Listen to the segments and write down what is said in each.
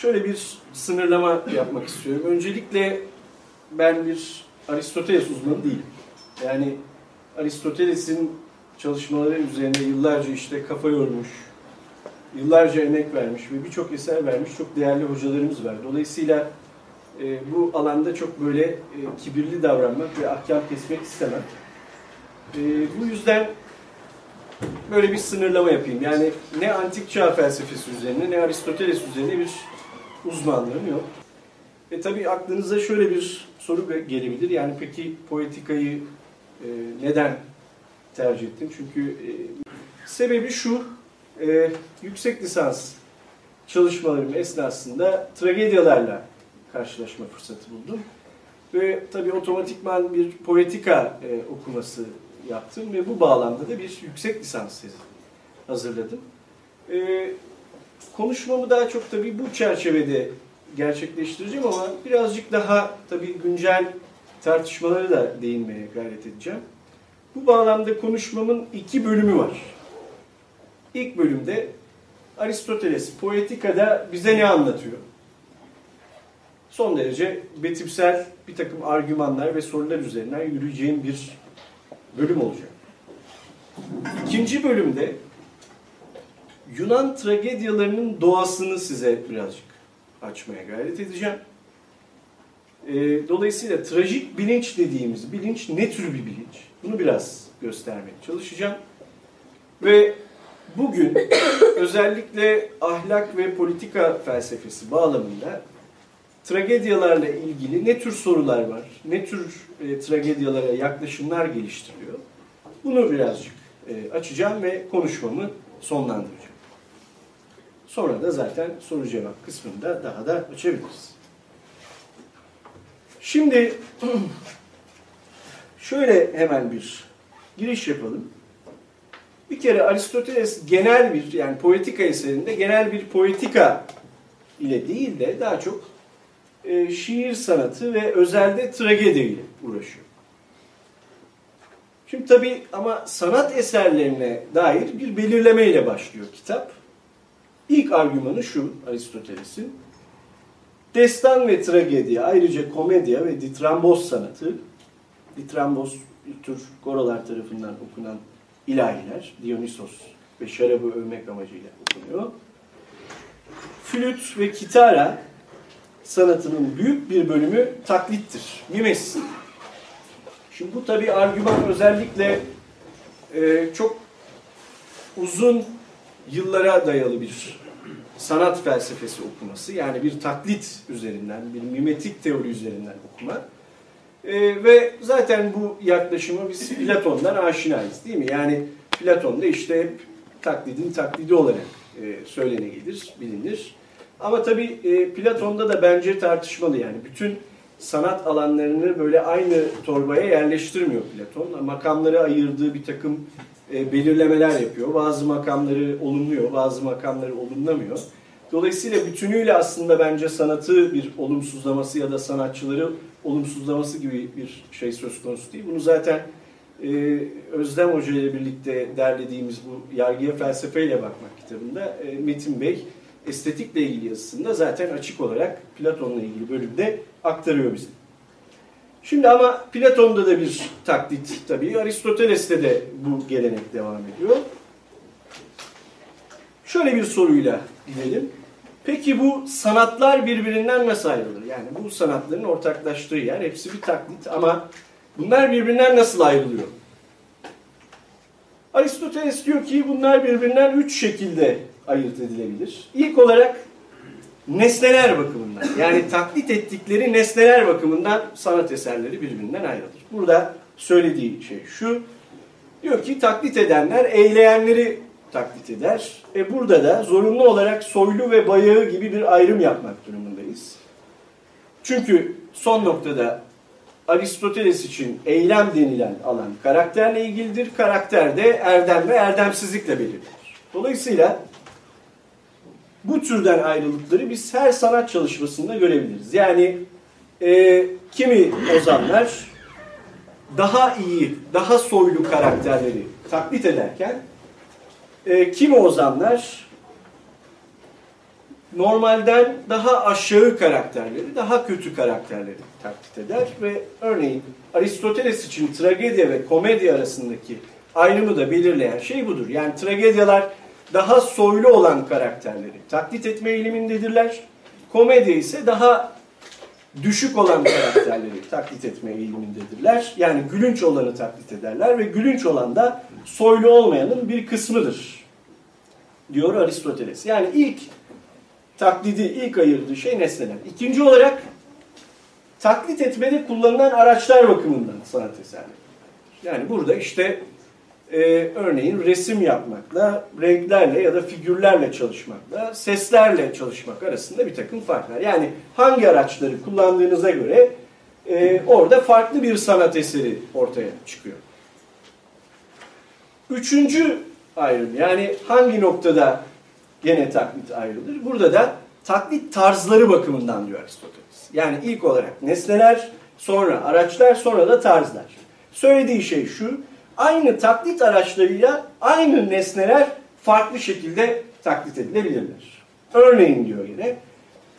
şöyle bir sınırlama yapmak istiyorum. Öncelikle ben bir Aristoteles uzmanı değilim. Yani Aristoteles'in çalışmaları üzerine yıllarca işte kafa yormuş, yıllarca emek vermiş ve birçok eser vermiş çok değerli hocalarımız var. Dolayısıyla e, bu alanda çok böyle e, kibirli davranmak ve ahkam kesmek istemem. E, bu yüzden böyle bir sınırlama yapayım. Yani ne antik çağ felsefesi üzerine ne Aristoteles üzerine bir uzmanlığım yok. Ve tabii aklınıza şöyle bir soru gelebilir. Yani peki poetikayı e, neden tercih ettim? Çünkü e, sebebi şu, e, yüksek lisans çalışmalarım esnasında tragedyalarla karşılaşma fırsatı buldum. Ve tabii otomatikman bir poetika e, okuması yaptım ve bu bağlamda da bir yüksek lisans tezi hazırladım. E, konuşmamı daha çok tabii bu çerçevede gerçekleştireceğim ama birazcık daha tabii güncel tartışmaları da değinmeye gayret edeceğim. Bu bağlamda konuşmamın iki bölümü var. İlk bölümde Aristoteles Poetika'da bize ne anlatıyor? Son derece betimsel bir takım argümanlar ve sorular üzerinden yürüyeceğim bir bölüm olacak. İkinci bölümde Yunan tragedyalarının doğasını size birazcık açmaya gayret edeceğim. Dolayısıyla trajik bilinç dediğimiz bilinç ne tür bir bilinç? Bunu biraz göstermeye çalışacağım. Ve bugün özellikle ahlak ve politika felsefesi bağlamında tragedyalarla ilgili ne tür sorular var, ne tür e, tragedyalara yaklaşımlar geliştiriliyor? Bunu birazcık e, açacağım ve konuşmamı sonlandıracağım. Sonra da zaten soru cevap kısmında daha da açabiliriz. Şimdi şöyle hemen bir giriş yapalım. Bir kere Aristoteles genel bir yani poetika eserinde genel bir poetika ile değil de daha çok e, şiir sanatı ve özelde tragedi ile uğraşıyor. Şimdi tabi ama sanat eserlerine dair bir belirleme ile başlıyor kitap. İlk argümanı şu Aristoteles'in. Destan ve tragedi ayrıca komedya ve ditramboz sanatı. Ditramboz bir tür Gorolar tarafından okunan ilahiler. Dionysos ve şarabı övmek amacıyla okunuyor. Flüt ve kitara sanatının büyük bir bölümü taklittir, mimesis. Şimdi bu tabi argüman özellikle e, çok uzun yıllara dayalı bir sanat felsefesi okuması. Yani bir taklit üzerinden, bir mimetik teori üzerinden okuma. E, ve zaten bu yaklaşımı biz Platon'dan aşinayız değil mi? Yani Platon'da işte hep taklidin taklidi olarak e, söylene gelir, bilinir. Ama tabii e, Platon'da da bence tartışmalı yani. Bütün sanat alanlarını böyle aynı torbaya yerleştirmiyor Platon. Makamları ayırdığı bir takım e, belirlemeler yapıyor. Bazı makamları olumluyor, bazı makamları olumlamıyor. Dolayısıyla bütünüyle aslında bence sanatı bir olumsuzlaması ya da sanatçıları olumsuzlaması gibi bir şey söz konusu değil. Bunu zaten e, Özlem Hoca ile birlikte derlediğimiz bu Yargıya Felsefeyle Bakmak kitabında e, Metin Bey estetikle ilgili yazısında zaten açık olarak Platon'la ilgili bölümde aktarıyor bize. Şimdi ama Platon'da da bir taklit tabii, Aristoteles'te de bu gelenek devam ediyor. Şöyle bir soruyla gidelim. Peki bu sanatlar birbirinden nasıl ayrılır? Yani bu sanatların ortaklaştığı yer hepsi bir taklit ama bunlar birbirinden nasıl ayrılıyor? Aristoteles diyor ki bunlar birbirinden üç şekilde ayırt edilebilir. İlk olarak nesneler bakımından yani taklit ettikleri nesneler bakımından sanat eserleri birbirinden ayrılır. Burada söylediği şey şu. Diyor ki taklit edenler eyleyenleri taklit eder. E burada da zorunlu olarak soylu ve bayağı gibi bir ayrım yapmak durumundayız. Çünkü son noktada Aristoteles için eylem denilen alan karakterle ilgilidir. Karakter de erdem ve erdemsizlikle belirlenir. Dolayısıyla bu türden ayrılıkları biz her sanat çalışmasında görebiliriz. Yani e, kimi ozanlar daha iyi, daha soylu karakterleri taklit ederken e, kimi ozanlar normalden daha aşağı karakterleri, daha kötü karakterleri taklit eder ve örneğin Aristoteles için tragedya ve komedi arasındaki ayrımı da belirleyen şey budur. Yani tragedyalar daha soylu olan karakterleri taklit etme eğilimindedirler. Komedya ise daha düşük olan karakterleri taklit etme eğilimindedirler. Yani gülünç olanı taklit ederler ve gülünç olan da soylu olmayanın bir kısmıdır. Diyor Aristoteles. Yani ilk taklidi, ilk ayırdığı şey nesneler. İkinci olarak taklit etmede kullanılan araçlar bakımından sanat eserleri. Yani burada işte e, örneğin resim yapmakla, renklerle ya da figürlerle çalışmakla, seslerle çalışmak arasında bir takım farklar. Yani hangi araçları kullandığınıza göre e, orada farklı bir sanat eseri ortaya çıkıyor. Üçüncü ayrım yani hangi noktada gene taklit ayrılır? Burada da taklit tarzları bakımından diyor Aristoteles. Yani ilk olarak nesneler, sonra araçlar, sonra da tarzlar. Söylediği şey şu, aynı taklit araçlarıyla aynı nesneler farklı şekilde taklit edilebilirler. Örneğin diyor yine,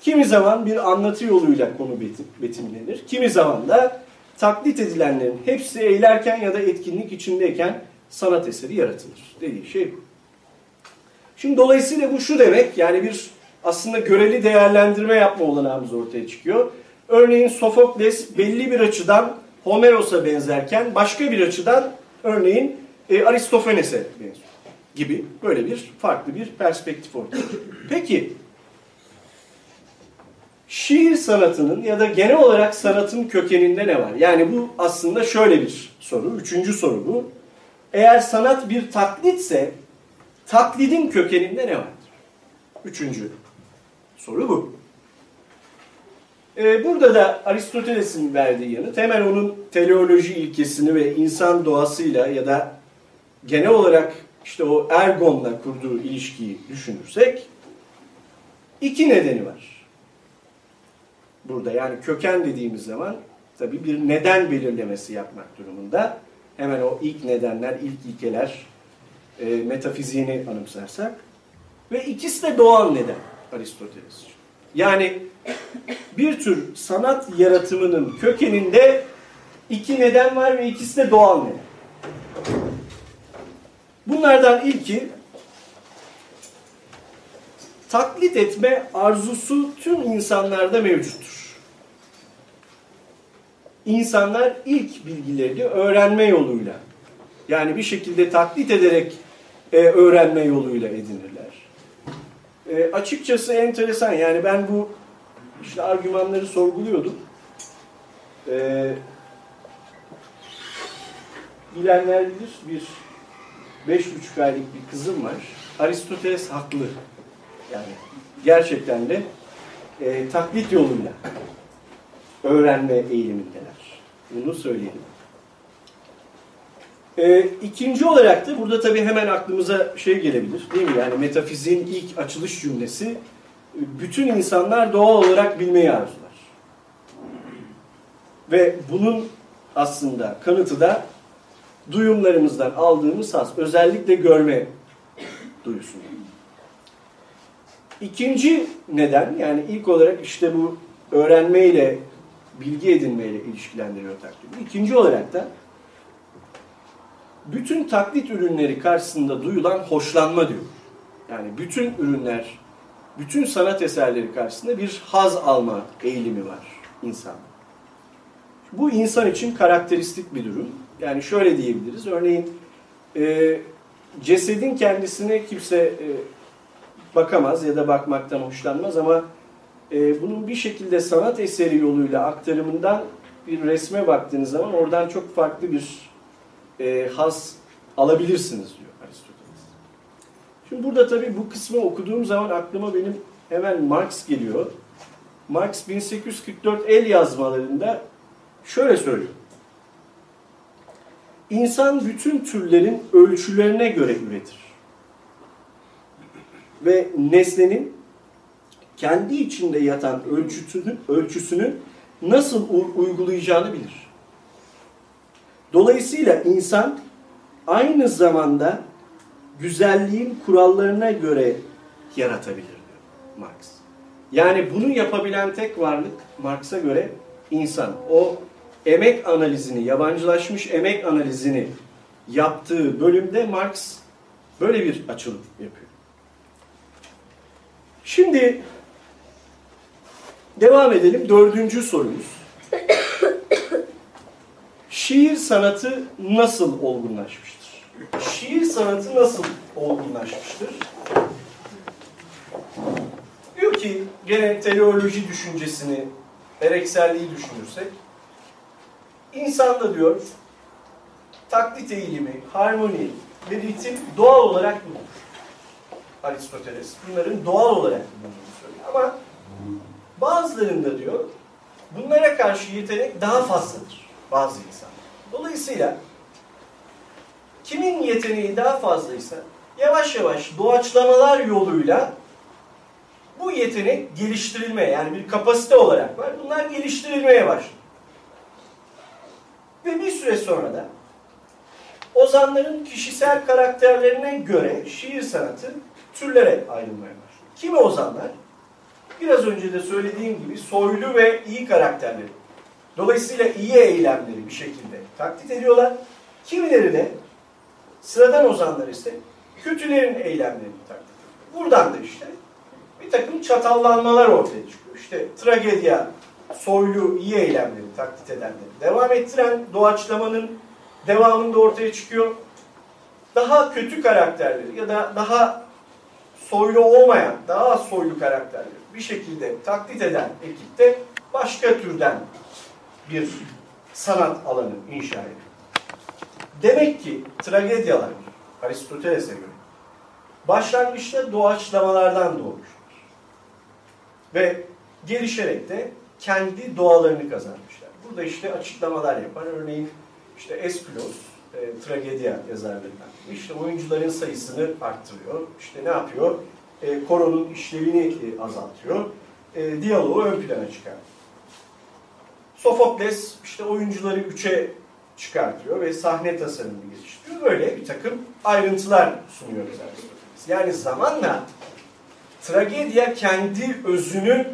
kimi zaman bir anlatı yoluyla konu betimlenir, kimi zaman da taklit edilenlerin hepsi eğlerken ya da etkinlik içindeyken sanat eseri yaratılır dediği şey bu. Şimdi dolayısıyla bu şu demek, yani bir aslında göreli değerlendirme yapma olanağımız ortaya çıkıyor. Örneğin Sofokles belli bir açıdan Homeros'a benzerken başka bir açıdan örneğin e, Aristofanes'e benziyor gibi böyle bir farklı bir perspektif ortaya çıkıyor. Peki şiir sanatının ya da genel olarak sanatın kökeninde ne var? Yani bu aslında şöyle bir soru. Üçüncü soru bu. Eğer sanat bir taklitse taklidin kökeninde ne vardır? Üçüncü soru bu. Ee, burada da Aristoteles'in verdiği yanıt hemen onun teleoloji ilkesini ve insan doğasıyla ya da genel olarak işte o ergonla kurduğu ilişkiyi düşünürsek iki nedeni var. Burada yani köken dediğimiz zaman tabii bir neden belirlemesi yapmak durumunda. Hemen o ilk nedenler, ilk ilkeler e, metafiziğini anımsarsak. Ve ikisi de doğal neden Aristoteles Yani bir tür sanat yaratımının kökeninde iki neden var ve ikisi de doğal neden. Bunlardan ilki taklit etme arzusu tüm insanlarda mevcuttur. İnsanlar ilk bilgilerini öğrenme yoluyla yani bir şekilde taklit ederek e, öğrenme yoluyla edinirler. E, açıkçası enteresan yani ben bu işte argümanları sorguluyordum. E, bilenler bilir bir beş buçuk aylık bir kızım var. Aristoteles haklı. Yani gerçekten de e, taklit yoluyla öğrenme eğilimindeler. Bunu söyleyelim. E, ikinci olarak da burada tabii hemen aklımıza şey gelebilir değil mi? Yani metafiziğin ilk açılış cümlesi bütün insanlar doğal olarak bilmeyi arzular. Ve bunun aslında kanıtı da duyumlarımızdan aldığımız has, özellikle görme duyusu. İkinci neden, yani ilk olarak işte bu öğrenmeyle, bilgi edinmeyle ilişkilendiriyor taklidi. İkinci olarak da bütün taklit ürünleri karşısında duyulan hoşlanma diyor. Yani bütün ürünler, bütün sanat eserleri karşısında bir haz alma eğilimi var insan. Bu insan için karakteristik bir durum. Yani şöyle diyebiliriz. Örneğin e, cesedin kendisine kimse e, bakamaz ya da bakmaktan hoşlanmaz ama e, bunun bir şekilde sanat eseri yoluyla aktarımından bir resme baktığınız zaman oradan çok farklı bir e, haz alabilirsiniz. Şimdi burada tabii bu kısmı okuduğum zaman aklıma benim hemen Marx geliyor. Marx 1844 el yazmalarında şöyle söylüyor. İnsan bütün türlerin ölçülerine göre üretir. Ve nesnenin kendi içinde yatan ölçüsünü, ölçüsünü nasıl uygulayacağını bilir. Dolayısıyla insan aynı zamanda güzelliğin kurallarına göre yaratabilir diyor Marx. Yani bunu yapabilen tek varlık Marx'a göre insan. O emek analizini, yabancılaşmış emek analizini yaptığı bölümde Marx böyle bir açılım yapıyor. Şimdi devam edelim. Dördüncü sorumuz. Şiir sanatı nasıl olgunlaşmıştır? Şiir sanatı nasıl olgunlaşmıştır? Diyor ki gene teleoloji düşüncesini, erekselliği düşünürsek insanda diyor taklit eğilimi, harmoni ve ritim doğal olarak bulunur. Aristoteles bunların doğal olarak bulunduğunu söylüyor. Ama bazılarında diyor bunlara karşı yetenek daha fazladır bazı insan. Dolayısıyla kimin yeteneği daha fazlaysa yavaş yavaş doğaçlamalar yoluyla bu yetenek geliştirilmeye yani bir kapasite olarak var. Bunlar geliştirilmeye başlıyor. Ve bir süre sonra da ozanların kişisel karakterlerine göre şiir sanatı türlere ayrılmaya başlıyor. Kimi ozanlar? Biraz önce de söylediğim gibi soylu ve iyi karakterleri. Dolayısıyla iyi eylemleri bir şekilde taklit ediyorlar. Kimileri de sıradan ozanlar ise kötülerin eylemlerini taklit ediyor. Buradan da işte bir takım çatallanmalar ortaya çıkıyor. İşte tragedya, soylu, iyi eylemleri taklit edenleri devam ettiren doğaçlamanın devamında ortaya çıkıyor. Daha kötü karakterleri ya da daha soylu olmayan, daha az soylu karakterleri bir şekilde taklit eden ekipte başka türden bir sanat alanı inşa ediyor. Demek ki tragedyalar Aristoteles'e göre başlangıçta doğaçlamalardan doğmuştur. Ve gelişerek de kendi doğalarını kazanmışlar. Burada işte açıklamalar yapar. Örneğin işte Eskilos, e, tragedya yazarlarından. İşte oyuncuların sayısını arttırıyor. İşte ne yapıyor? E, koronun işlevini e, azaltıyor. E, diyaloğu ön plana çıkartıyor. Sofokles işte oyuncuları üçe çıkartıyor ve sahne tasarımını geliştiriyor. Böyle bir takım ayrıntılar sunuyor Aristoteles. Yani zamanla tragedya kendi özünü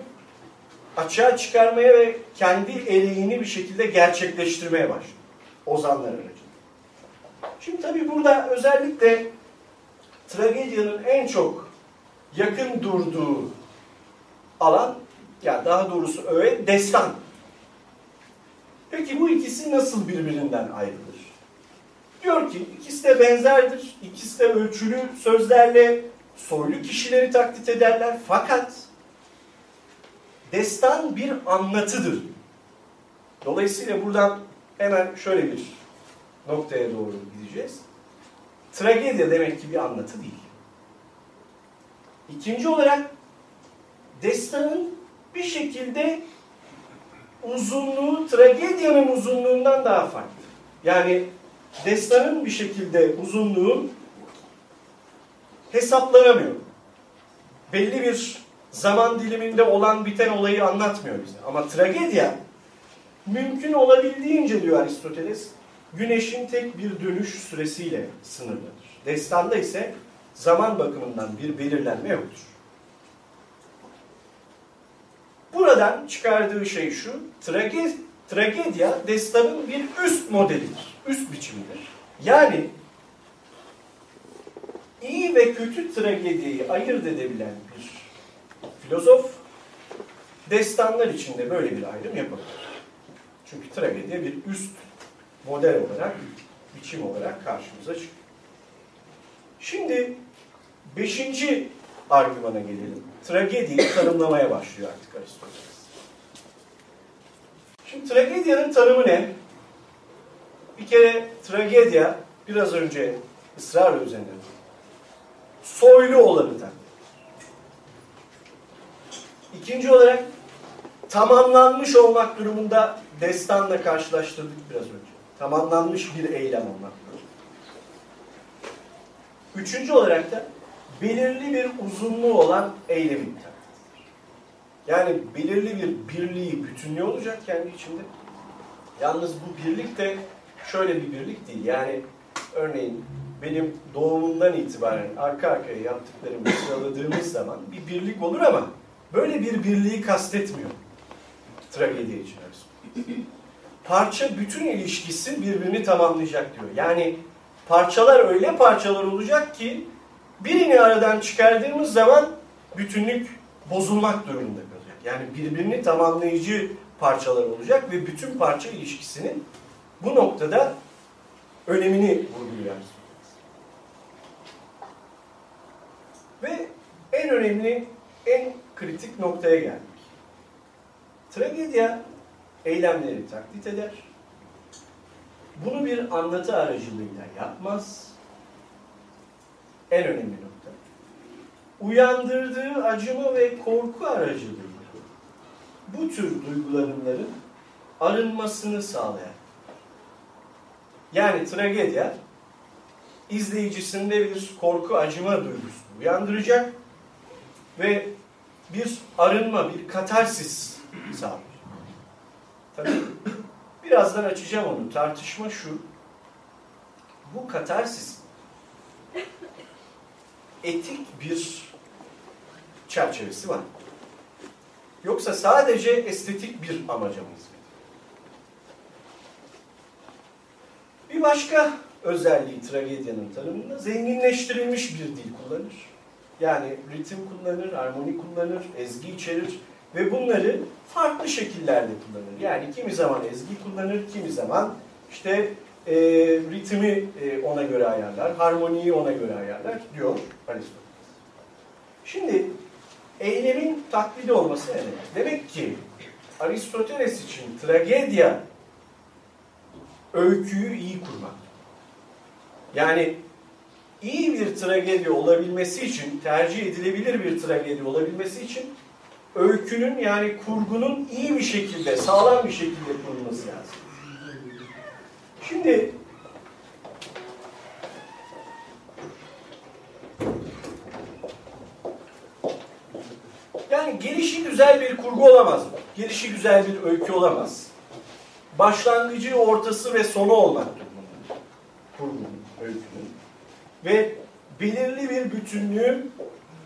açığa çıkarmaya ve kendi eleğini bir şekilde gerçekleştirmeye başlıyor. Ozanlar aracılığıyla. Şimdi tabii burada özellikle tragedyanın en çok yakın durduğu alan, yani daha doğrusu öğe, destan. Peki bu ikisi nasıl birbirinden ayrılır? Diyor ki ikisi de benzerdir. İkisi de ölçülü sözlerle soylu kişileri taklit ederler. Fakat destan bir anlatıdır. Dolayısıyla buradan hemen şöyle bir noktaya doğru gideceğiz. Tragedya demek ki bir anlatı değil. İkinci olarak destanın bir şekilde uzunluğu tragedyanın uzunluğundan daha farklı. Yani destanın bir şekilde uzunluğu hesaplanamıyor. Belli bir zaman diliminde olan biten olayı anlatmıyor bize. Ama tragedya mümkün olabildiğince diyor Aristoteles güneşin tek bir dönüş süresiyle sınırlıdır. Destanda ise zaman bakımından bir belirlenme yoktur. Buradan çıkardığı şey şu, tragedya, tragedya destanın bir üst modelidir, üst biçimidir. Yani iyi ve kötü tragediyi ayırt edebilen bir filozof destanlar içinde böyle bir ayrım yapabilir. Çünkü tragedya bir üst model olarak, biçim olarak karşımıza çıkıyor. Şimdi beşinci argümana gelelim. Tragediyi tanımlamaya başlıyor artık Aristoteles. Şimdi tragedyanın tanımı ne? Bir kere tragedya biraz önce ısrarla üzerinde soylu olanı da. İkinci olarak tamamlanmış olmak durumunda destanla karşılaştırdık biraz önce. Tamamlanmış bir eylem olmak durumunda. Üçüncü olarak da belirli bir uzunluğu olan eylemin Yani belirli bir birliği, bütünlüğü olacak kendi içinde. Yalnız bu birlik de şöyle bir birlik değil. Yani örneğin benim doğumumdan itibaren arka arkaya yaptıklarımı sıraladığımız zaman bir birlik olur ama böyle bir birliği kastetmiyor tragedi için Parça bütün ilişkisi birbirini tamamlayacak diyor. Yani parçalar öyle parçalar olacak ki birini aradan çıkardığımız zaman bütünlük bozulmak durumunda kalacak. Yani birbirini tamamlayıcı parçalar olacak ve bütün parça ilişkisinin bu noktada önemini vurguluyor. Ve en önemli, en kritik noktaya geldik. Tragedya eylemleri taklit eder. Bunu bir anlatı aracılığıyla yapmaz. En önemli nokta. Uyandırdığı acıma ve korku aracılığıyla bu tür duygulanımların arınmasını sağlayan. Yani tragedya izleyicisinde bir korku acıma duygusu uyandıracak ve bir arınma, bir katarsis sağlar. Tabii birazdan açacağım onu. Tartışma şu. Bu katarsis etik bir çerçevesi var. Yoksa sadece estetik bir amaca mı Bir başka özelliği tragedyanın tanımında zenginleştirilmiş bir dil kullanır. Yani ritim kullanır, armoni kullanır, ezgi içerir ve bunları farklı şekillerde kullanır. Yani kimi zaman ezgi kullanır, kimi zaman işte e, ritmi e, ona göre ayarlar, harmoniyi ona göre ayarlar diyor Aristoteles. Şimdi eylemin taklidi olması ne demek? Demek ki Aristoteles için tragedya öyküyü iyi kurmak. Yani iyi bir tragedi olabilmesi için, tercih edilebilir bir tragedi olabilmesi için öykünün yani kurgunun iyi bir şekilde, sağlam bir şekilde kurulması lazım. Şimdi yani gelişi güzel bir kurgu olamaz? Gelişi güzel bir öykü olamaz. Başlangıcı, ortası ve sonu olmak. Kurgunun, öykünün. Ve belirli bir bütünlüğü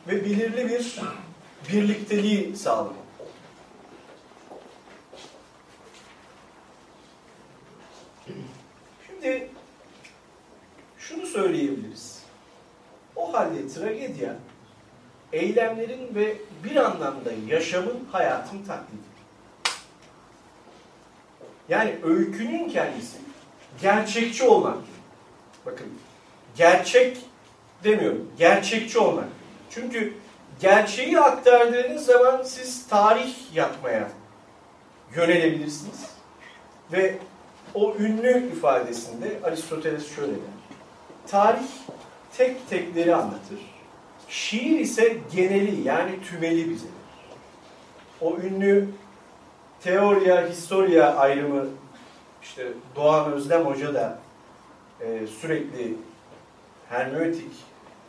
ve belirli bir birlikteliği sağlamak. Şimdi şunu söyleyebiliriz. O halde tragedya eylemlerin ve bir anlamda yaşamın hayatın taklidi. Yani öykünün kendisi gerçekçi olmak. Bakın gerçek demiyorum. Gerçekçi olmak. Çünkü gerçeği aktardığınız zaman siz tarih yapmaya yönelebilirsiniz. Ve o ünlü ifadesinde Aristoteles şöyle der. Tarih tek tekleri anlatır. Şiir ise geneli yani tümeli bize. O ünlü teoriya, historia ayrımı işte Doğan Özlem Hoca da e, sürekli hermeneutik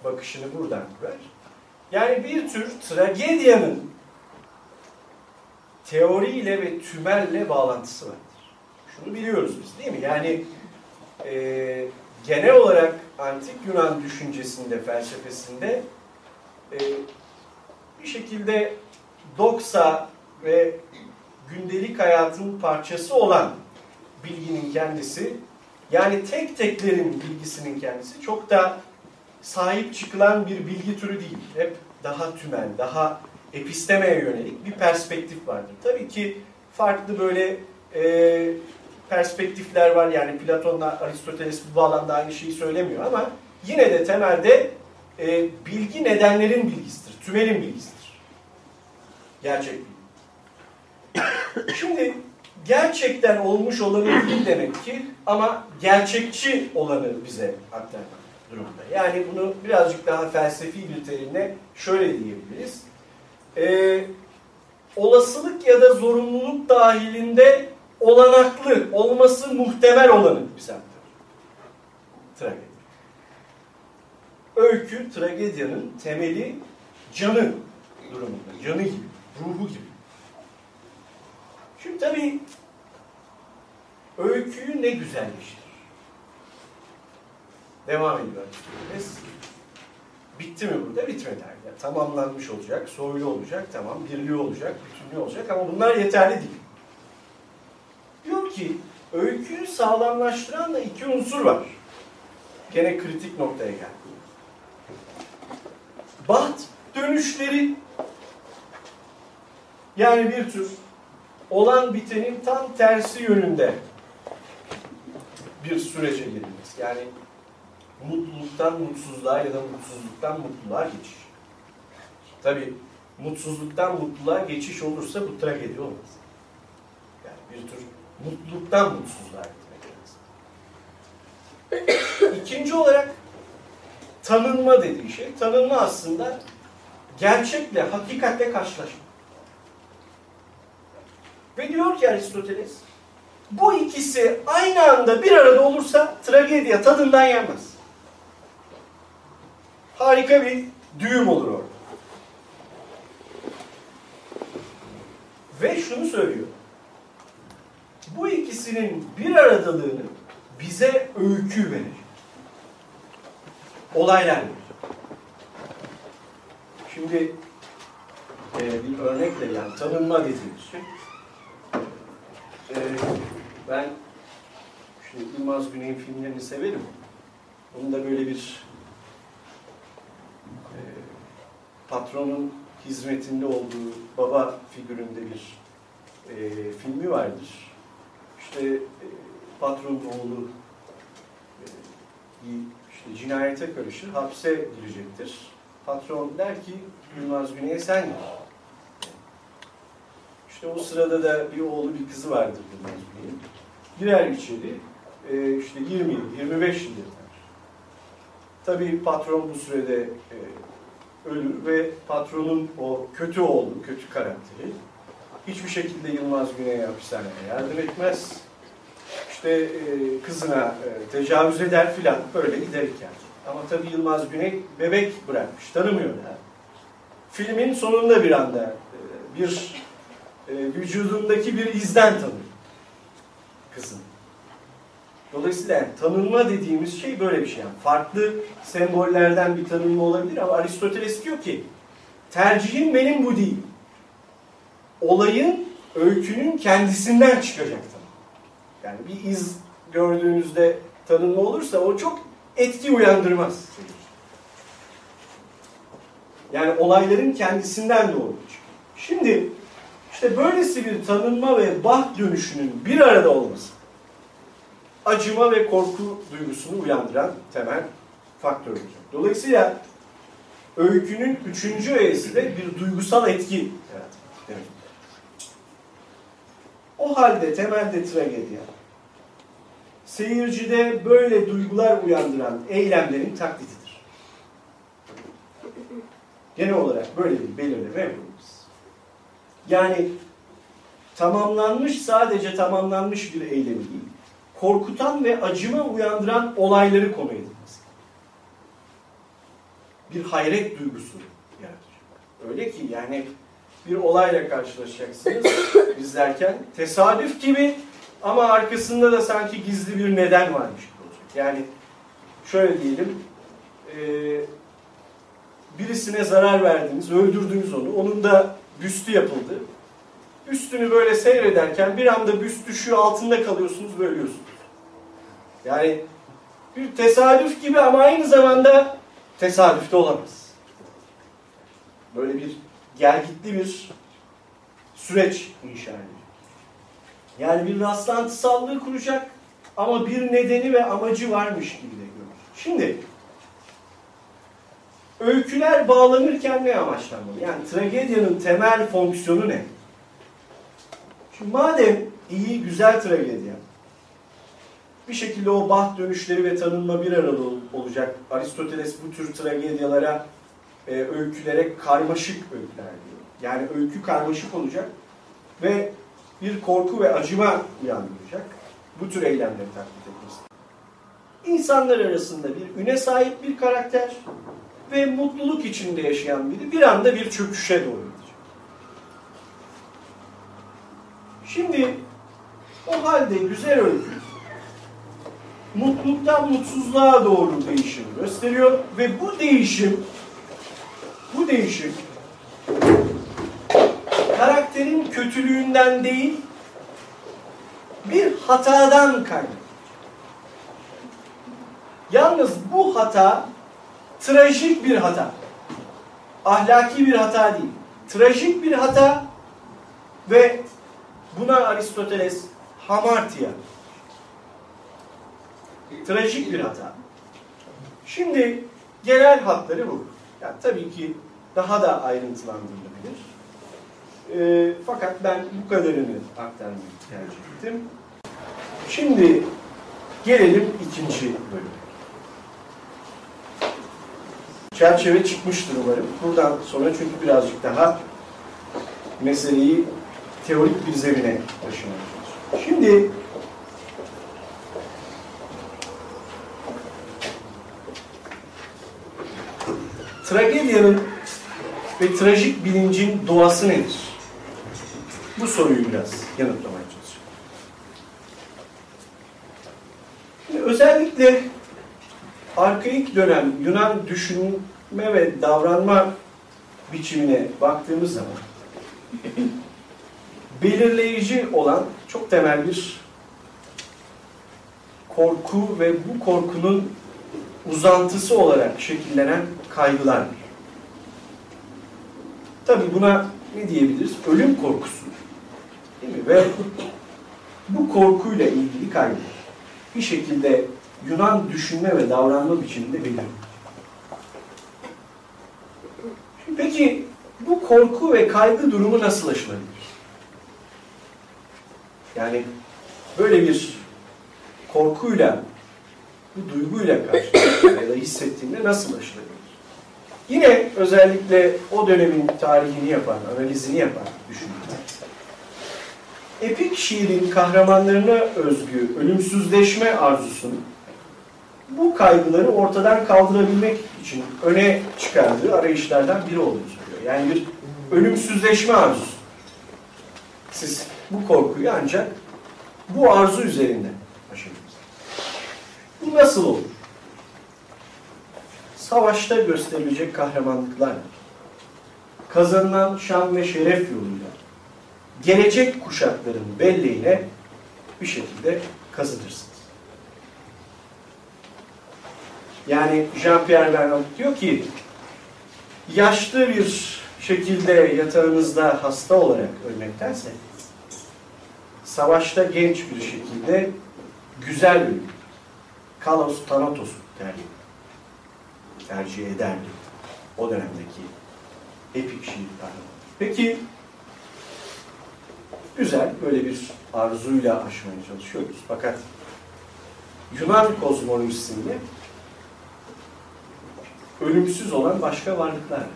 bakışını buradan kurar. Yani bir tür tragedyanın teoriyle ve tümelle bağlantısı vardır. Şunu biliyoruz biz değil mi? Yani e, genel olarak antik Yunan düşüncesinde, felsefesinde e, bir şekilde doksa ve gündelik hayatın parçası olan bilginin kendisi yani tek teklerin bilgisinin kendisi çok da sahip çıkılan bir bilgi türü değil. Hep daha tümel, daha epistemeye yönelik bir perspektif vardır. Tabii ki farklı böyle e, perspektifler var. Yani Platon'la Aristoteles bu bağlamda aynı şeyi söylemiyor ama yine de temelde e, bilgi nedenlerin bilgisidir. Tümelin bilgisidir. Gerçek bilgi. Şimdi gerçekten olmuş olanı değil demek ki ama gerçekçi olanı bize aktarmak durumda. Yani bunu birazcık daha felsefi bir terimle şöyle diyebiliriz. Ee, olasılık ya da zorunluluk dahilinde olanaklı, olması muhtemel olanı bize aktarır. Tragedi. Öykü, tragedyanın temeli canı durumunda. Canı gibi, ruhu gibi. Şimdi tabii öyküyü ne güzelleştirir. Devam ediyor. Bitti mi burada? Bitmedi. Yani tamamlanmış olacak, soylu olacak, tamam, birliği olacak, bütünlüğü olacak ama bunlar yeterli değil. Diyor ki, öyküyü sağlamlaştıran da iki unsur var. Gene kritik noktaya geldi. Baht dönüşleri yani bir tür olan bitenin tam tersi yönünde bir sürece girilmesi. Yani mutluluktan mutsuzluğa ya da mutsuzluktan mutluluğa geçiş. Tabi mutsuzluktan mutluluğa geçiş olursa bu tragedi olmaz. Yani bir tür mutluluktan mutsuzluğa gitmek lazım. İkinci olarak tanınma dediği şey, tanınma aslında gerçekle, hakikatle karşılaşma. Ve diyor ki Aristoteles, bu ikisi aynı anda bir arada olursa tragedya tadından yenmez. Harika bir düğüm olur orada. Ve şunu söylüyor. Bu ikisinin bir aradalığını bize öykü verir. Olaylar verir. Şimdi e, bir örnekle yani tanınma dediğimiz şey. E, ben şimdi Yılmaz Güney'in filmlerini severim. Onun da böyle bir e, patronun hizmetinde olduğu baba figüründe bir e, filmi vardır. İşte e, patronun oğlu e, işte cinayete karışır, hapse girecektir. Patron der ki Yılmaz Güney'e sen gir. İşte o sırada da bir oğlu bir kızı vardır Yılmaz Güney'in. Girer içeri, e, işte 20 yıl, 25 yıl yeter. Tabii patron bu sürede ölür ve patronun o kötü oğlu, kötü karakteri hiçbir şekilde Yılmaz Güney'e hapishaneye yardım etmez. İşte e, kızına e, tecavüz eder filan böyle giderken. Ama tabii Yılmaz Güney bebek bırakmış, tanımıyor da. Filmin sonunda bir anda e, bir e, vücudundaki bir izden tanır kızın. Dolayısıyla yani tanınma dediğimiz şey böyle bir şey. Yani farklı sembollerden bir tanınma olabilir ama Aristoteles diyor ki tercihim benim bu değil. Olayın, öykünün kendisinden çıkacak. Yani bir iz gördüğünüzde tanınma olursa o çok etki uyandırmaz. Yani olayların kendisinden doğru çıkıyor. Şimdi işte böylesi bir tanınma ve bah dönüşünün bir arada olması acıma ve korku duygusunu uyandıran temel faktör olacak. Dolayısıyla öykünün üçüncü öğesi de bir duygusal etki yaratmak demek. O halde temelde tragedya, seyircide böyle duygular uyandıran eylemlerin taklididir. Genel olarak böyle bir belirleme yapabiliriz. Yani tamamlanmış, sadece tamamlanmış bir eylemi değil, korkutan ve acıma uyandıran olayları konu edilmesi. Bir hayret duygusu yaratacak. Öyle ki yani bir olayla karşılaşacaksınız izlerken tesadüf gibi ama arkasında da sanki gizli bir neden varmış gibi olacak. Yani şöyle diyelim e, birisine zarar verdiniz, öldürdünüz onu. Onun da büstü yapıldı. Üstünü böyle seyrederken bir anda büst düşüyor, altında kalıyorsunuz ve ölüyorsunuz. Yani bir tesadüf gibi ama aynı zamanda tesadüf de olamaz. Böyle bir gelgitli bir süreç inşa edecek. Yani bir rastlantısallığı kuracak ama bir nedeni ve amacı varmış gibi de görür. Şimdi öyküler bağlanırken ne amaçlanmalı? Yani tragedyanın temel fonksiyonu ne? Şimdi madem iyi, güzel tragedya bir şekilde o baht dönüşleri ve tanınma bir arada olacak. Aristoteles bu tür tragedyalara, e, öykülere karmaşık öyküler diyor. Yani öykü karmaşık olacak ve bir korku ve acıma uyandıracak. Bu tür eylemleri taklit etmesi. İnsanlar arasında bir üne sahip bir karakter ve mutluluk içinde yaşayan biri bir anda bir çöküşe doğru gidecek. Şimdi o halde güzel öykü mutluluktan mutsuzluğa doğru değişim gösteriyor ve bu değişim değişim karakterin kötülüğünden değil bir hatadan kaynak. Yalnız bu hata trajik bir hata. Ahlaki bir hata değil. Trajik bir hata ve buna Aristoteles hamartia. Trajik bir hata. Şimdi genel hatları bu. Yani tabii ki daha da ayrıntılandırılabilir. E, fakat ben bu kadarını aktarmayı tercih ettim. Şimdi gelelim ikinci bölüme. Çerçeve çıkmıştır umarım. Buradan sonra çünkü birazcık daha meseleyi teorik bir zemine çalışıyorum. Şimdi tragedyanın ve trajik bilincin doğası nedir? Bu soruyu biraz yanıtlamaya çalışıyorum. Şimdi özellikle arkaik dönem Yunan düşünme ve davranma biçimine baktığımız zaman belirleyici olan çok temel bir korku ve bu korkunun uzantısı olarak şekillenen kaygılar. Tabi buna ne diyebiliriz? Ölüm korkusu. Değil mi? Ve bu korkuyla ilgili kaygı bir şekilde Yunan düşünme ve davranma biçiminde belirli. Peki bu korku ve kaygı durumu nasıl aşılabilir? Yani böyle bir korkuyla, bu duyguyla karşılaştığında ya da hissettiğinde nasıl aşılabilir? Yine özellikle o dönemin tarihini yapan, analizini yapan düşünürler. Epik şiirin kahramanlarına özgü ölümsüzleşme arzusunun bu kaygıları ortadan kaldırabilmek için öne çıkardığı arayışlardan biri olduğunu söylüyor. Yani bir ölümsüzleşme arzusu. Siz bu korkuyu ancak bu arzu üzerinde aşabilirsiniz. Bu nasıl olur? Savaşta gösterilecek kahramanlıklar, kazanılan şan ve şeref yoluyla gelecek kuşakların belleğine bir şekilde kazanırsınız. Yani Jean-Pierre Bernard diyor ki yaşlı bir şekilde yatağınızda hasta olarak ölmektense savaşta genç bir şekilde güzel ölüm Kalos Thanatos tercih, tercih ederdi. O dönemdeki epik şiir kahramanı. Peki güzel böyle bir arzuyla aşmaya çalışıyoruz. Fakat Yunan kozmolojisinde ölümsüz olan başka varlıklar var.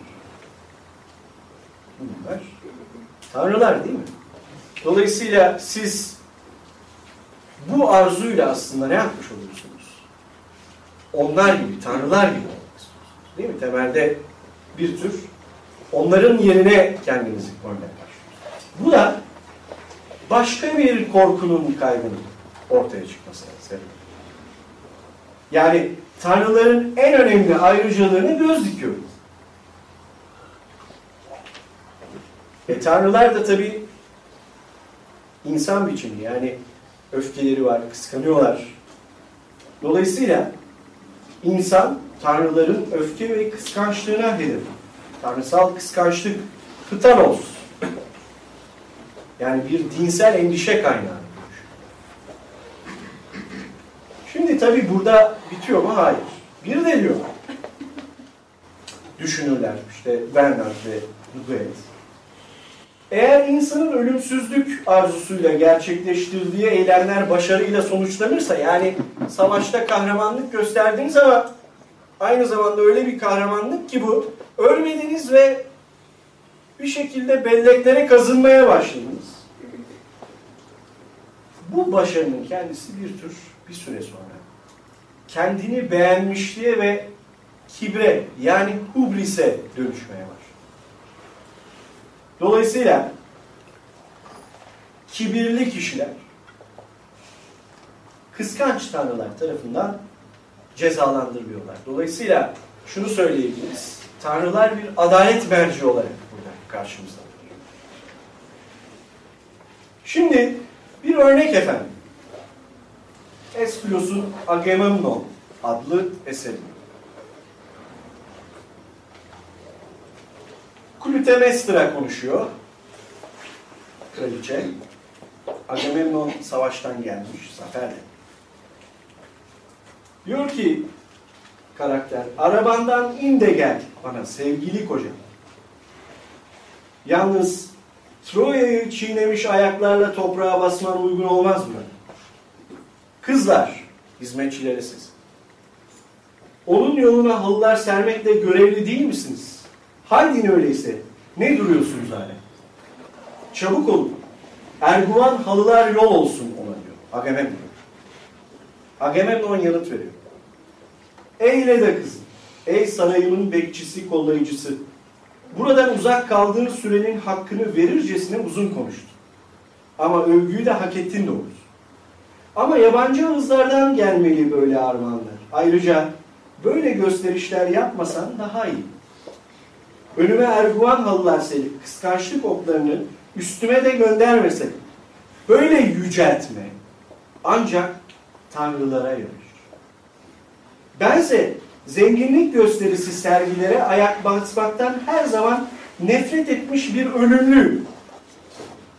Bunlar tanrılar değil mi? Dolayısıyla siz bu arzuyla aslında ne yapmış olursunuz? Onlar gibi, tanrılar gibi. Değil mi? Temelde bir tür onların yerine kendinizi koymaya. Bu da başka bir korkunun kaybının ortaya çıkmasına sebep. Yani tanrıların en önemli ayrıcalığını göz dikiyoruz. E tanrılar da tabi insan biçimi yani öfkeleri var, kıskanıyorlar. Dolayısıyla insan tanrıların öfke ve kıskançlığına hedef. Tanrısal kıskançlık fıtanos. Yani bir dinsel endişe kaynağı. Şimdi tabi burada bitiyor mu? Hayır. Bir de diyor. Düşünürler işte Bernard ve Huguet. Eğer insanın ölümsüzlük arzusuyla gerçekleştirdiği eylemler başarıyla sonuçlanırsa yani savaşta kahramanlık gösterdiniz ama aynı zamanda öyle bir kahramanlık ki bu ölmediniz ve bir şekilde belleklere kazınmaya başladınız. Bu başarının kendisi bir tür bir süre sonra kendini beğenmişliğe ve kibre yani hubrise dönüşmeye başlıyor. Dolayısıyla kibirli kişiler kıskanç tanrılar tarafından cezalandırılıyorlar. Dolayısıyla şunu söyleyebiliriz. tanrılar bir adalet merci olarak burada karşımızda. Şimdi bir örnek efendim. Eschylos'un Agamemnon adlı eseri. Clytemnestra konuşuyor. Kraliçe. Agamemnon savaştan gelmiş, zaferle. Diyor ki karakter, arabandan in de gel bana sevgili kocam. Yalnız Troya'yı çiğnemiş ayaklarla toprağa basman uygun olmaz mı? Kızlar, hizmetçilere siz. Onun yoluna halılar sermekle görevli değil misiniz? Haydi öyleyse. Ne duruyorsunuz hala? Çabuk olun. Erguvan halılar yol olsun ona diyor. Agamemnon. Agamemnon yanıt veriyor. Ey Leda kızım, ey sarayımın bekçisi, kollayıcısı. Buradan uzak kaldığın sürenin hakkını verircesine uzun konuştu. Ama övgüyü de hak ettin doğrusu. Ama yabancı ağızlardan gelmeli böyle armağanlar. Ayrıca böyle gösterişler yapmasan daha iyi. Önüme erguvan halılar serip kıskançlık oklarını üstüme de göndermesin. Böyle yüceltme ancak tanrılara yaraşır. Bense zenginlik gösterisi sergilere ayak basmaktan her zaman nefret etmiş bir ölümlü,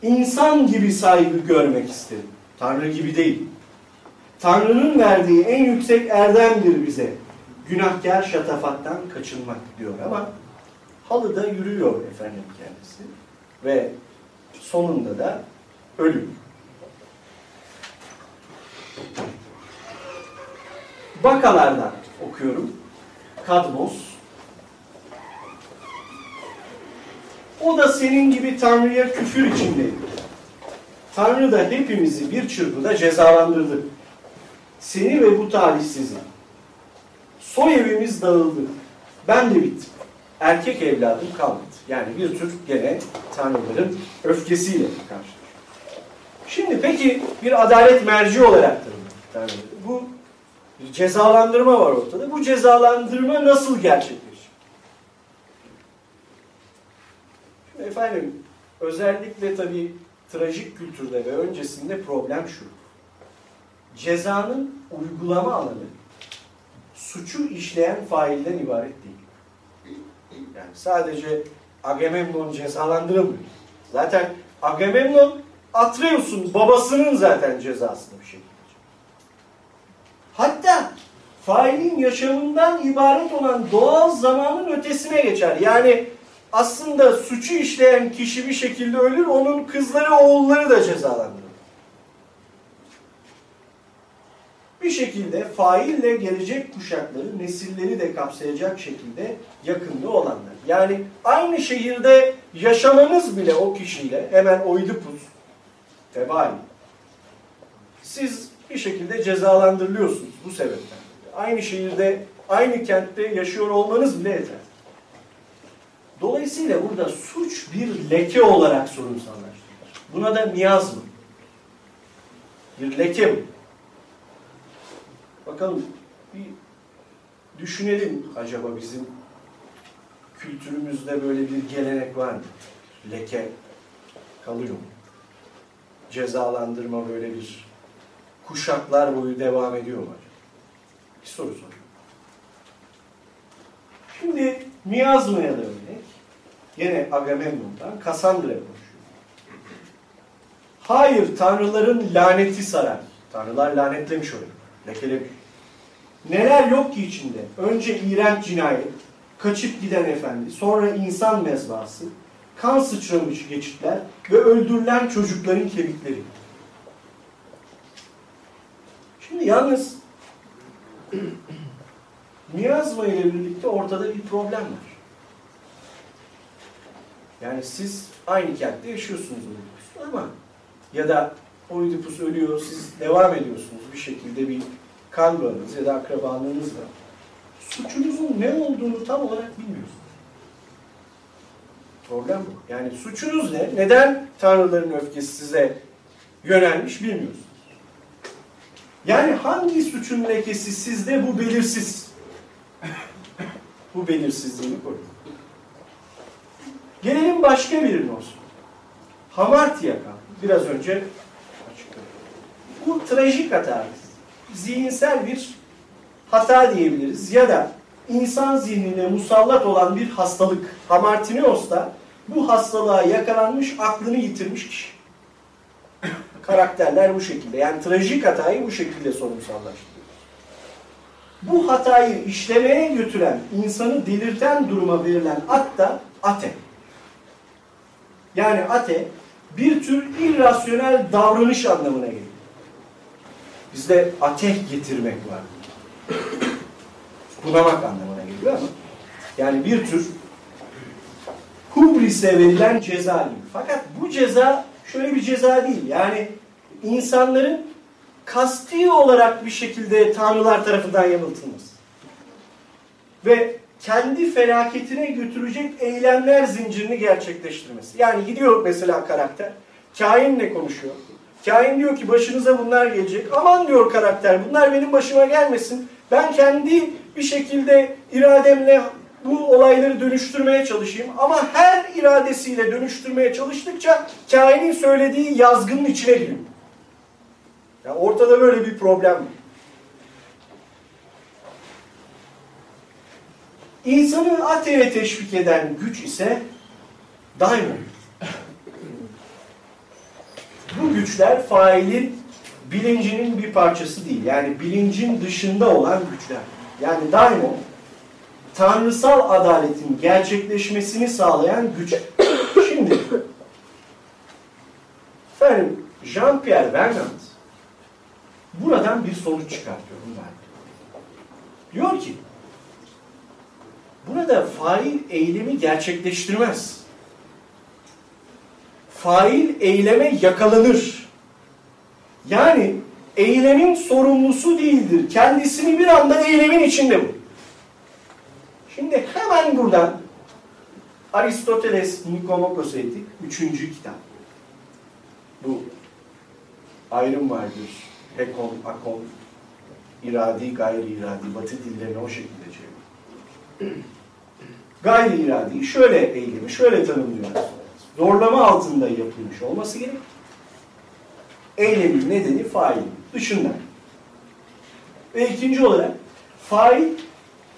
insan gibi saygı görmek isterim. Tanrı gibi değil. Tanrı'nın verdiği en yüksek erdemdir bize. Günahkar şatafattan kaçınmak diyor ama halıda yürüyor efendim kendisi. Ve sonunda da ölüm. Bakalardan okuyorum. Kadmos. O da senin gibi Tanrı'ya küfür içindeydi. Tanrı da hepimizi bir çırpıda cezalandırdı. Seni ve bu talihsizi. Soy evimiz dağıldı. Ben de bittim. Erkek evladım kalmadı. Yani bir tür gene Tanrıların öfkesiyle karşı. Şimdi peki bir adalet merci Tanrı. Bu cezalandırma var ortada. Bu cezalandırma nasıl gerçekleşir? Şimdi efendim özellikle tabii trajik kültürde ve öncesinde problem şu. Cezanın uygulama alanı suçu işleyen failden ibaret değil. Yani sadece Agamemnon cezalandırılmıyor. Zaten Agamemnon Atreus'un babasının zaten cezasını bir şekilde. Hatta failin yaşamından ibaret olan doğal zamanın ötesine geçer. Yani aslında suçu işleyen kişi bir şekilde ölür, onun kızları, oğulları da cezalandırılır. Bir şekilde faille gelecek kuşakları, nesilleri de kapsayacak şekilde yakınlığı olanlar. Yani aynı şehirde yaşamanız bile o kişiyle hemen Oidipus, Tebai. Siz bir şekilde cezalandırılıyorsunuz bu sebepten. Aynı şehirde, aynı kentte yaşıyor olmanız bile yeter. Dolayısıyla burada suç bir leke olarak sorunsallaştırılır. Buna da miyaz mı? Bir leke mi? Bakalım bir düşünelim acaba bizim kültürümüzde böyle bir gelenek var mı? Leke kalıyor mu? Cezalandırma böyle bir kuşaklar boyu devam ediyor mu? Bir soru soruyorum. Şimdi Miyazma'ya da örnek. Yine Agamemnon'dan Kassandra konuşuyor. Hayır, tanrıların laneti sarar. Tanrılar lanetlemiş orayı. Lekelemiş. Neler yok ki içinde? Önce iğrenç cinayet, kaçıp giden efendi, sonra insan mezbası, kan sıçramış geçitler ve öldürülen çocukların kemikleri. Şimdi yalnız miyazma ile birlikte ortada bir problem var. Yani siz aynı kentte yaşıyorsunuz ama ya da Oedipus ölüyor, siz devam ediyorsunuz bir şekilde bir kan bağınız ya da akrabalığınız var. Suçunuzun ne olduğunu tam olarak bilmiyorsunuz. Problem bu. Yani suçunuz ne? Neden tanrıların öfkesi size yönelmiş bilmiyorsunuz. Yani hangi suçun lekesi sizde bu belirsiz. bu belirsizliğini koruyun. Gelelim başka bir nosyon. Hamartya Biraz önce açıkladım. Bu trajik hata. Zihinsel bir hata diyebiliriz. Ya da insan zihnine musallat olan bir hastalık. Hamartinios da bu hastalığa yakalanmış, aklını yitirmiş kişi. Karakterler bu şekilde. Yani trajik hatayı bu şekilde sorumsallaştırıyor. Bu hatayı işlemeye götüren, insanı delirten duruma verilen ad da ate. Yani ate bir tür irrasyonel davranış anlamına geliyor. Bizde ateş getirmek var. Bunamak anlamına geliyor ama yani bir tür hubris'e verilen ceza gibi. Fakat bu ceza şöyle bir ceza değil. Yani insanların kasti olarak bir şekilde tanrılar tarafından yanıltılması. Ve kendi felaketine götürecek eylemler zincirini gerçekleştirmesi. Yani gidiyor mesela karakter, kainle konuşuyor. Kain diyor ki başınıza bunlar gelecek. Aman diyor karakter bunlar benim başıma gelmesin. Ben kendi bir şekilde irademle bu olayları dönüştürmeye çalışayım. Ama her iradesiyle dönüştürmeye çalıştıkça kainin söylediği yazgının içine giriyor. Yani ortada böyle bir problem var. İnsanı ateye teşvik eden güç ise daimon. Bu güçler failin bilincinin bir parçası değil. Yani bilincin dışında olan güçler. Yani daimon tanrısal adaletin gerçekleşmesini sağlayan güç. Şimdi efendim Jean-Pierre Vernant buradan bir sonuç çıkartıyor bunlar. Diyor ki burada fail eylemi gerçekleştirmez. Fail eyleme yakalanır. Yani eylemin sorumlusu değildir. Kendisini bir anda eylemin içinde bu. Şimdi hemen buradan Aristoteles Nikomokos Etik, üçüncü kitap. Bu ayrım vardır. Hekon, akon, iradi, gayri iradi. Batı dillerini o şekilde çeviriyor. Gayri iradi şöyle eylemi, şöyle tanımlıyor. Zorlama altında yapılmış olması gerek. Eylemin nedeni failin dışında. Ve ikinci olarak fail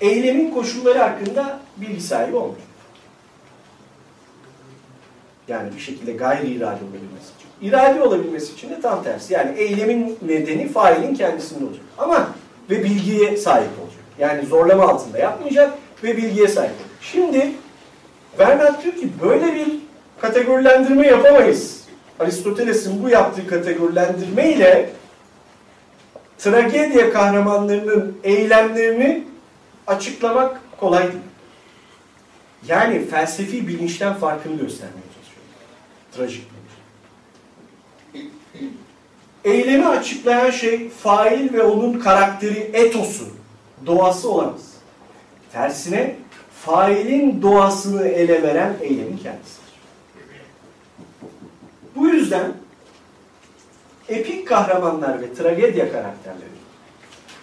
eylemin koşulları hakkında bilgi sahibi olmuyor. Yani bir şekilde gayri irade olabilmesi için. İrade olabilmesi için de tam tersi. Yani eylemin nedeni failin kendisinde olacak. Ama ve bilgiye sahip olacak. Yani zorlama altında yapmayacak ve bilgiye sahip olacak. Şimdi Bernard diyor ki böyle bir kategorilendirme yapamayız. Aristoteles'in bu yaptığı kategorilendirme ile tragedya kahramanlarının eylemlerini açıklamak kolay değil. Yani felsefi bilinçten farkını göstermeye çalışıyor. Trajik bilinç. Eylemi açıklayan şey fail ve onun karakteri, etosu, doğası olamaz. Tersine failin doğasını ele veren eylemin kendisidir. Bu yüzden epik kahramanlar ve tragedya karakterleri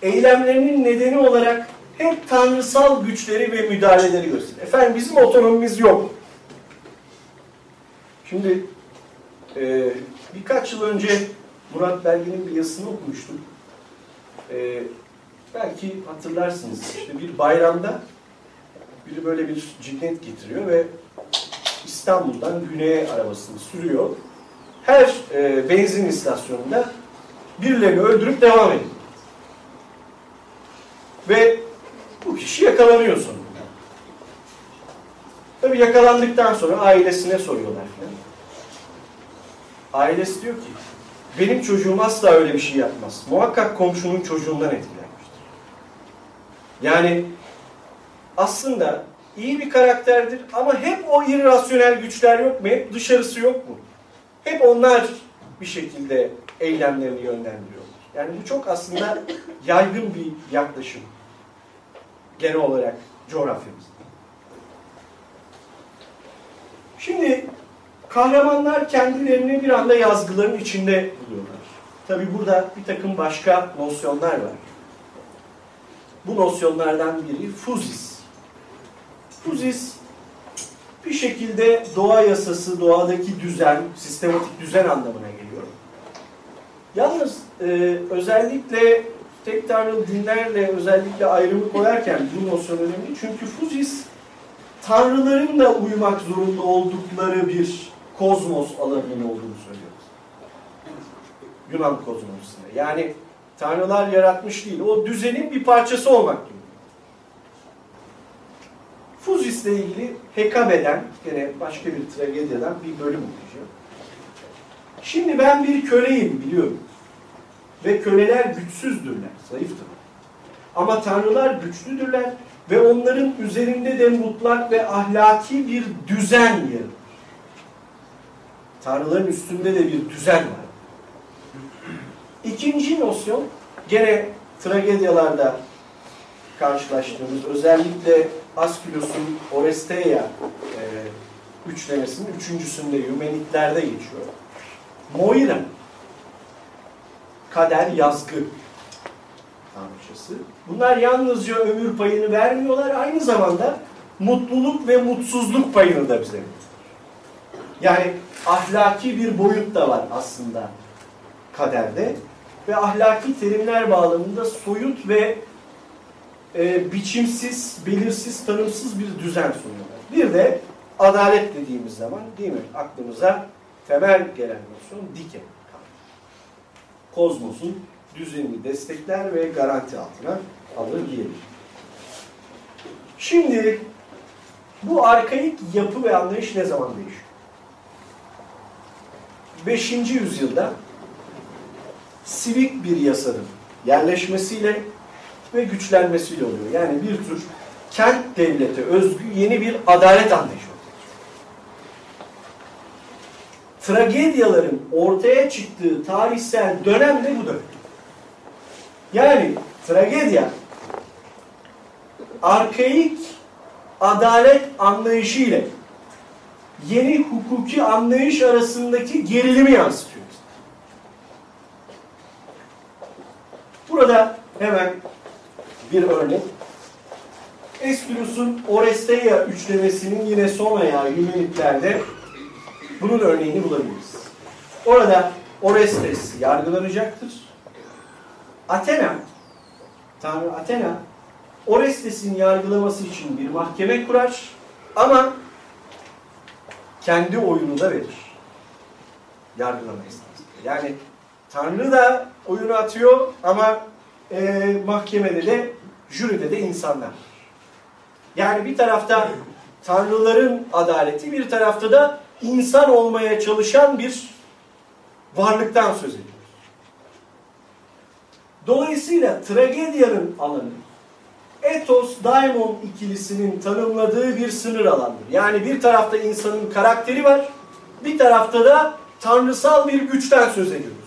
eylemlerinin nedeni olarak hep tanrısal güçleri ve müdahaleleri gösterir. Efendim bizim otonomimiz yok. Şimdi e, birkaç yıl önce Murat Belge'nin bir yazısını okumuştum. E, belki hatırlarsınız. İşte bir bayramda biri böyle bir cinnet getiriyor ve İstanbul'dan güneye arabasını sürüyor. Her e, benzin istasyonunda birilerini öldürüp devam ediyor. Ve bu kişi yakalanıyor sonunda. Tabii yakalandıktan sonra ailesine soruyorlar falan. Ailesi diyor ki, benim çocuğum asla öyle bir şey yapmaz. Muhakkak komşunun çocuğundan etkilenmiştir. Yani aslında iyi bir karakterdir ama hep o irrasyonel güçler yok mu? Hep dışarısı yok mu? Hep onlar bir şekilde eylemlerini yönlendiriyorlar. Yani bu çok aslında yaygın bir yaklaşım genel olarak coğrafyamızda. Şimdi kahramanlar kendilerini bir anda yazgıların içinde buluyorlar. Tabi burada bir takım başka nosyonlar var. Bu nosyonlardan biri fuzis. Fuzis bir şekilde doğa yasası, doğadaki düzen, sistematik düzen anlamına geliyor. Yalnız e, özellikle tek tanrılı dinlerle özellikle ayrımı koyarken bu nosyon önemli. Çünkü Fuzis tanrıların da uymak zorunda oldukları bir kozmos alanının olduğunu söylüyor. Yunan kozmosunda. Yani tanrılar yaratmış değil. O düzenin bir parçası olmak durumunda. Fuzis'le ilgili Hekabe'den, gene başka bir tragedyadan bir bölüm okuyacağım. Şimdi ben bir köleyim biliyorum. Ve köleler güçsüzdürler, zayıftırlar. Ama tanrılar güçlüdürler ve onların üzerinde de mutlak ve ahlaki bir düzen yer alır. Tanrıların üstünde de bir düzen var. İkinci nosyon gene tragedyalarda karşılaştığımız özellikle Askülos'un Oresteia e, üçlemesinin üçüncüsünde Hümenitlerde geçiyor. Moira kader yazgı tanrıçası. Bunlar yalnızca ömür payını vermiyorlar, aynı zamanda mutluluk ve mutsuzluk payını da bize veriyor. Yani ahlaki bir boyut da var aslında kaderde ve ahlaki terimler bağlamında soyut ve e, biçimsiz, belirsiz, tanımsız bir düzen sunuyorlar. Bir de adalet dediğimiz zaman değil mi aklımıza temel gelen nosyon dike kozmosun düzenini destekler ve garanti altına alır diyelim. Şimdi bu arkaik yapı ve anlayış ne zaman değişiyor? 5. yüzyılda sivik bir yasanın yerleşmesiyle ve güçlenmesiyle oluyor. Yani bir tür kent devlete özgü yeni bir adalet anlayışı tragedyaların ortaya çıktığı tarihsel dönem de bu dönem. Yani tragedya arkaik adalet anlayışı ile yeni hukuki anlayış arasındaki gerilimi yansıtıyor. Burada hemen bir örnek. Eschylos'un Oresteia üçlemesinin yine son ayağı Hümenitlerde bunun örneğini bulabiliriz. Orada Orestes yargılanacaktır. Athena, Tanrı Athena, Orestes'in yargılaması için bir mahkeme kurar ama kendi oyunu da verir. Yargılama esnasında. Yani Tanrı da oyunu atıyor ama e, mahkemede de jüride de insanlar. Yani bir tarafta tanrıların adaleti, bir tarafta da insan olmaya çalışan bir varlıktan söz ediyoruz. Dolayısıyla tragedyanın alanı etos daimon ikilisinin tanımladığı bir sınır alandır. Yani bir tarafta insanın karakteri var, bir tarafta da tanrısal bir güçten söz ediyoruz.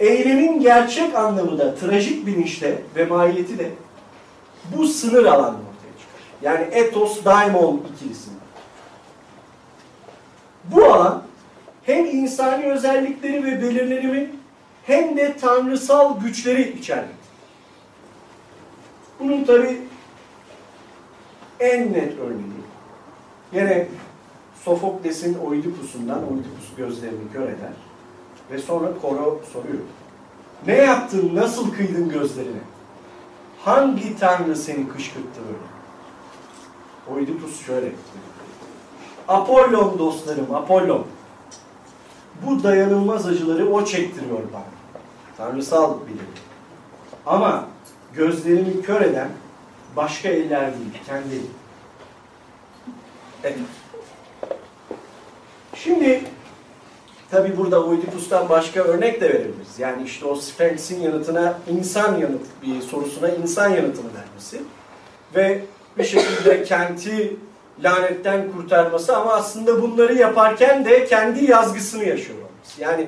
Eylemin gerçek anlamı da trajik bilinçte ve mahiyeti de bu sınır alanı ortaya çıkar. Yani etos daimon ikilisinde. Bu alan hem insani özellikleri ve belirlenimi hem de tanrısal güçleri içermektedir. Bunun tabi en net örneği yine Sofokles'in Oidipus'undan Oidipus gözlerini kör eder ve sonra Koro soruyor. Ne yaptın, nasıl kıydın gözlerine? Hangi tanrı seni kışkırttı böyle? Oidipus şöyle Apollon dostlarım, Apollon. Bu dayanılmaz acıları o çektiriyor bana. Tanrısal bilim. Ama gözlerimi kör eden başka eller değil, kendi. Evet. Şimdi tabi burada Oedipus'tan başka örnek de verebiliriz. Yani işte o Sphinx'in yanıtına insan yanıt bir sorusuna insan yanıtını vermesi ve bir şekilde kenti lanetten kurtarması ama aslında bunları yaparken de kendi yazgısını yaşıyor olması. Yani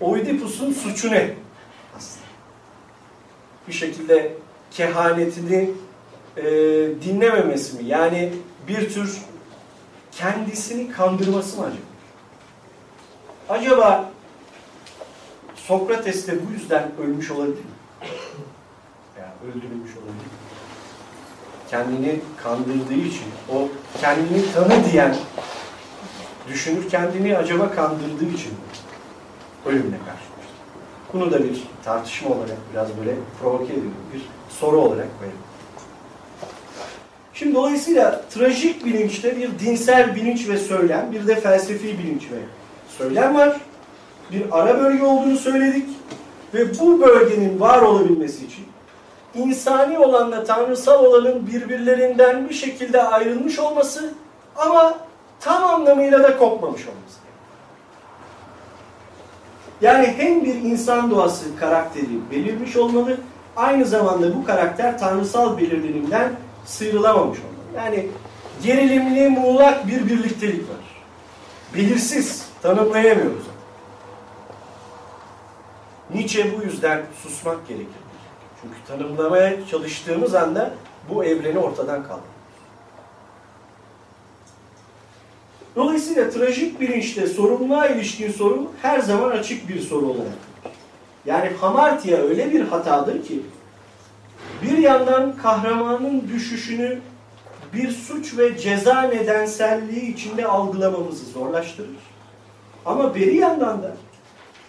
Oidipus'un suçu ne? Aslında. Bir şekilde kehanetini e, dinlememesi mi? Yani bir tür kendisini kandırması mı acaba? Acaba Sokrates de bu yüzden ölmüş olabilir mi? Veya öldürülmüş olabilir mi? kendini kandırdığı için, o kendini tanı diyen düşünür kendini acaba kandırdığı için ölümle karşılaştı. Bunu da bir tartışma olarak biraz böyle provoke ediyorum. Bir soru olarak koyalım. Şimdi dolayısıyla trajik bilinçte bir dinsel bilinç ve söylem, bir de felsefi bilinç ve söylem var. Bir ara bölge olduğunu söyledik. Ve bu bölgenin var olabilmesi için insani olanla tanrısal olanın birbirlerinden bir şekilde ayrılmış olması ama tam anlamıyla da kopmamış olması. Yani hem bir insan doğası karakteri belirmiş olmalı, aynı zamanda bu karakter tanrısal belirlenimden sıyrılamamış olmalı. Yani gerilimli, muğlak bir birliktelik var. Belirsiz, tanımlayamıyoruz. Nietzsche bu yüzden susmak gerekir. Çünkü tanımlamaya çalıştığımız anda bu evreni ortadan kaldırır. Dolayısıyla trajik bilinçte sorumluluğa ilişkin soru her zaman açık bir soru olarak. Yani hamartia öyle bir hatadır ki bir yandan kahramanın düşüşünü bir suç ve ceza nedenselliği içinde algılamamızı zorlaştırır. Ama bir yandan da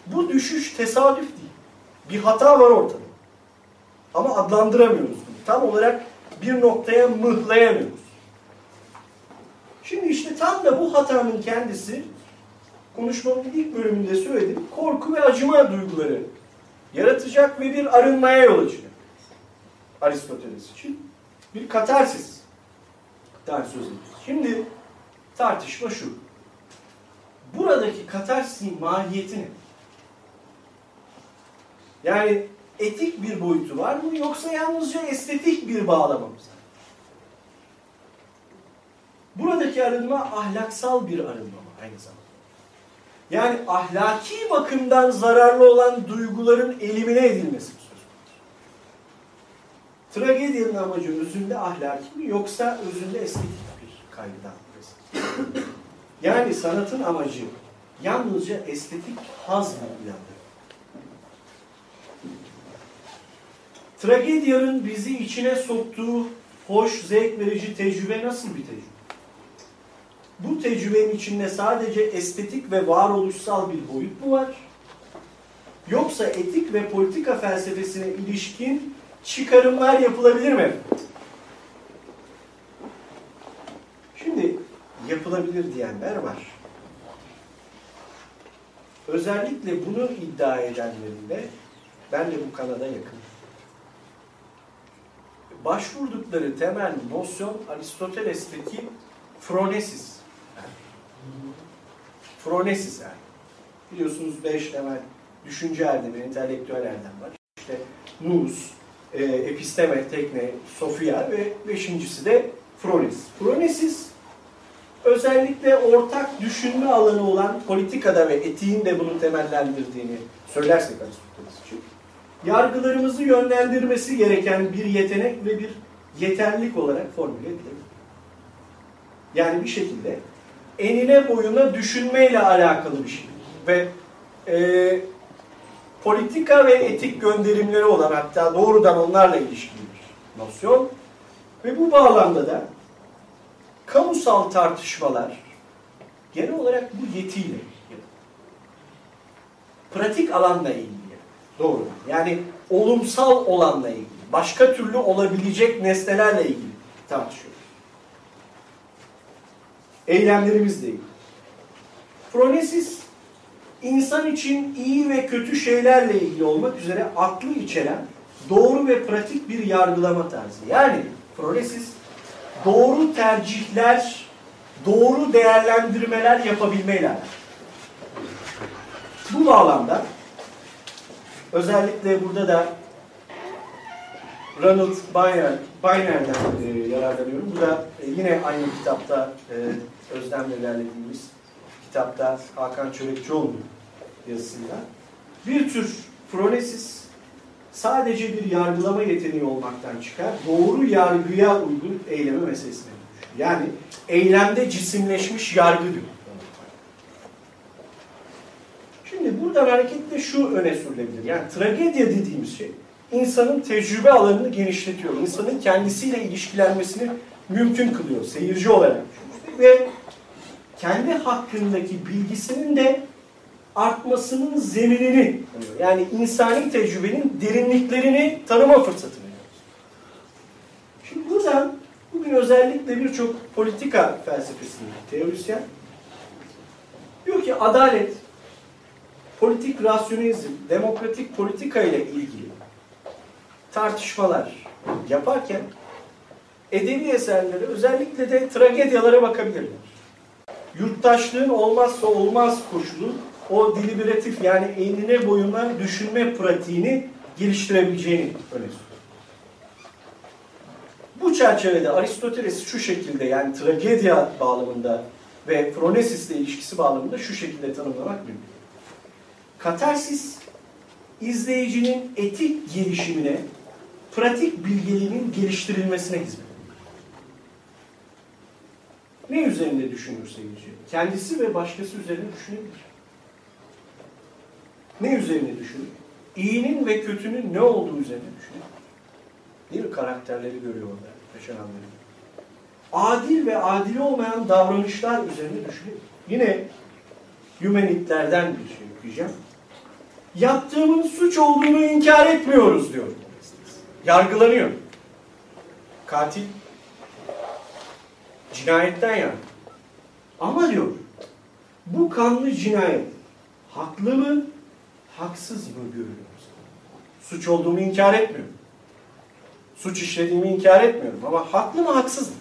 bu düşüş tesadüf değil. Bir hata var ortada. Ama adlandıramıyoruz bunu. Tam olarak bir noktaya mıhlayamıyoruz. Şimdi işte tam da bu hatanın kendisi konuşmamın ilk bölümünde söyledim. Korku ve acıma duyguları yaratacak ve bir arınmaya yol açacak. Aristoteles için. Bir katarsis. Ediyoruz. Şimdi tartışma şu. Buradaki katarsisin mahiyeti ne? Yani etik bir boyutu var mı yoksa yalnızca estetik bir bağlamamız var? Buradaki arınma ahlaksal bir arınma aynı zamanda? Yani ahlaki bakımdan zararlı olan duyguların elimine edilmesi mi söz konusu? Tragedyanın amacı özünde ahlaki mi yoksa özünde estetik bir kaygıdan mı? Yani sanatın amacı yalnızca estetik haz mı uyandırır? Tragedyanın bizi içine soktuğu hoş, zevk verici tecrübe nasıl bir tecrübe? Bu tecrübenin içinde sadece estetik ve varoluşsal bir boyut mu var? Yoksa etik ve politika felsefesine ilişkin çıkarımlar yapılabilir mi? Şimdi yapılabilir diyenler var. Özellikle bunu iddia edenlerin de ben de bu kanada yakın başvurdukları temel nosyon Aristoteles'teki phronesis. Yani. Phronesis yani. Biliyorsunuz beş temel düşünce erdemi, entelektüel erdem var. İşte nous, e, episteme, tekne, sofia ve beşincisi de phronesis. Phronesis özellikle ortak düşünme alanı olan politikada ve etiğin de bunu temellendirdiğini söylersek Aristoteles için yargılarımızı yönlendirmesi gereken bir yetenek ve bir yeterlik olarak formüle edilebilir. Yani bir şekilde enine boyuna düşünmeyle alakalı bir şey. Ve e, politika ve etik gönderimleri olan hatta doğrudan onlarla ilişkili bir nosyon. Ve bu bağlamda da kamusal tartışmalar genel olarak bu yetiyle pratik alanla ilgili Doğru. Yani olumsal olanla ilgili, başka türlü olabilecek nesnelerle ilgili tartışıyoruz. Eylemlerimizle ilgili. Fronesis, insan için iyi ve kötü şeylerle ilgili olmak üzere aklı içeren doğru ve pratik bir yargılama tarzı. Yani Fronesis, doğru tercihler, doğru değerlendirmeler yapabilmeyle Bu bağlamda Özellikle burada da Ronald Biner, Biner'den e, yararlanıyorum. Bu da e, yine aynı kitapta e, Özlem'le ilerlediğimiz kitapta Hakan Çörekçioğlu'nun yazısında. Bir tür fronesis sadece bir yargılama yeteneği olmaktan çıkar. Doğru yargıya uygun eyleme meselesine Yani eylemde cisimleşmiş yargı diyor. Şimdi buradan hareketle şu öne sürülebilir. Yani tragedya dediğimiz şey insanın tecrübe alanını genişletiyor. İnsanın kendisiyle ilişkilenmesini mümkün kılıyor seyirci olarak. Ve kendi hakkındaki bilgisinin de artmasının zeminini yani insani tecrübenin derinliklerini tanıma fırsatı veriyor. Şimdi buradan bugün özellikle birçok politika felsefesinde teorisyen diyor ki adalet, politik rasyonizm, demokratik politika ile ilgili tartışmalar yaparken edebi eserlere özellikle de tragedyalara bakabilirler. Yurttaşlığın olmazsa olmaz koşulu o deliberatif yani enine boyuna düşünme pratiğini geliştirebileceğini öne. Bu çerçevede Aristoteles şu şekilde yani tragedya bağlamında ve Phronesis ile ilişkisi bağlamında şu şekilde tanımlamak mümkün. Katarsis, izleyicinin etik gelişimine, pratik bilgeliğinin geliştirilmesine hizmet. Ne üzerinde düşünür seyirci? Kendisi ve başkası üzerine düşünebilir. Ne üzerine düşünür? İyinin ve kötünün ne olduğu üzerine düşünür. Değil? Karakterleri görüyor orada yaşananları. Adil ve adil olmayan davranışlar üzerine düşünür. Yine Hümenitlerden bir şey okuyacağım. Yaptığımın suç olduğunu inkar etmiyoruz diyor. Yargılanıyor. Katil cinayetten yani. Ama diyor bu kanlı cinayet haklı mı, haksız mı görüyoruz? Suç olduğumu inkar etmiyorum. Suç işlediğimi inkar etmiyorum. Ama haklı mı, haksız mı?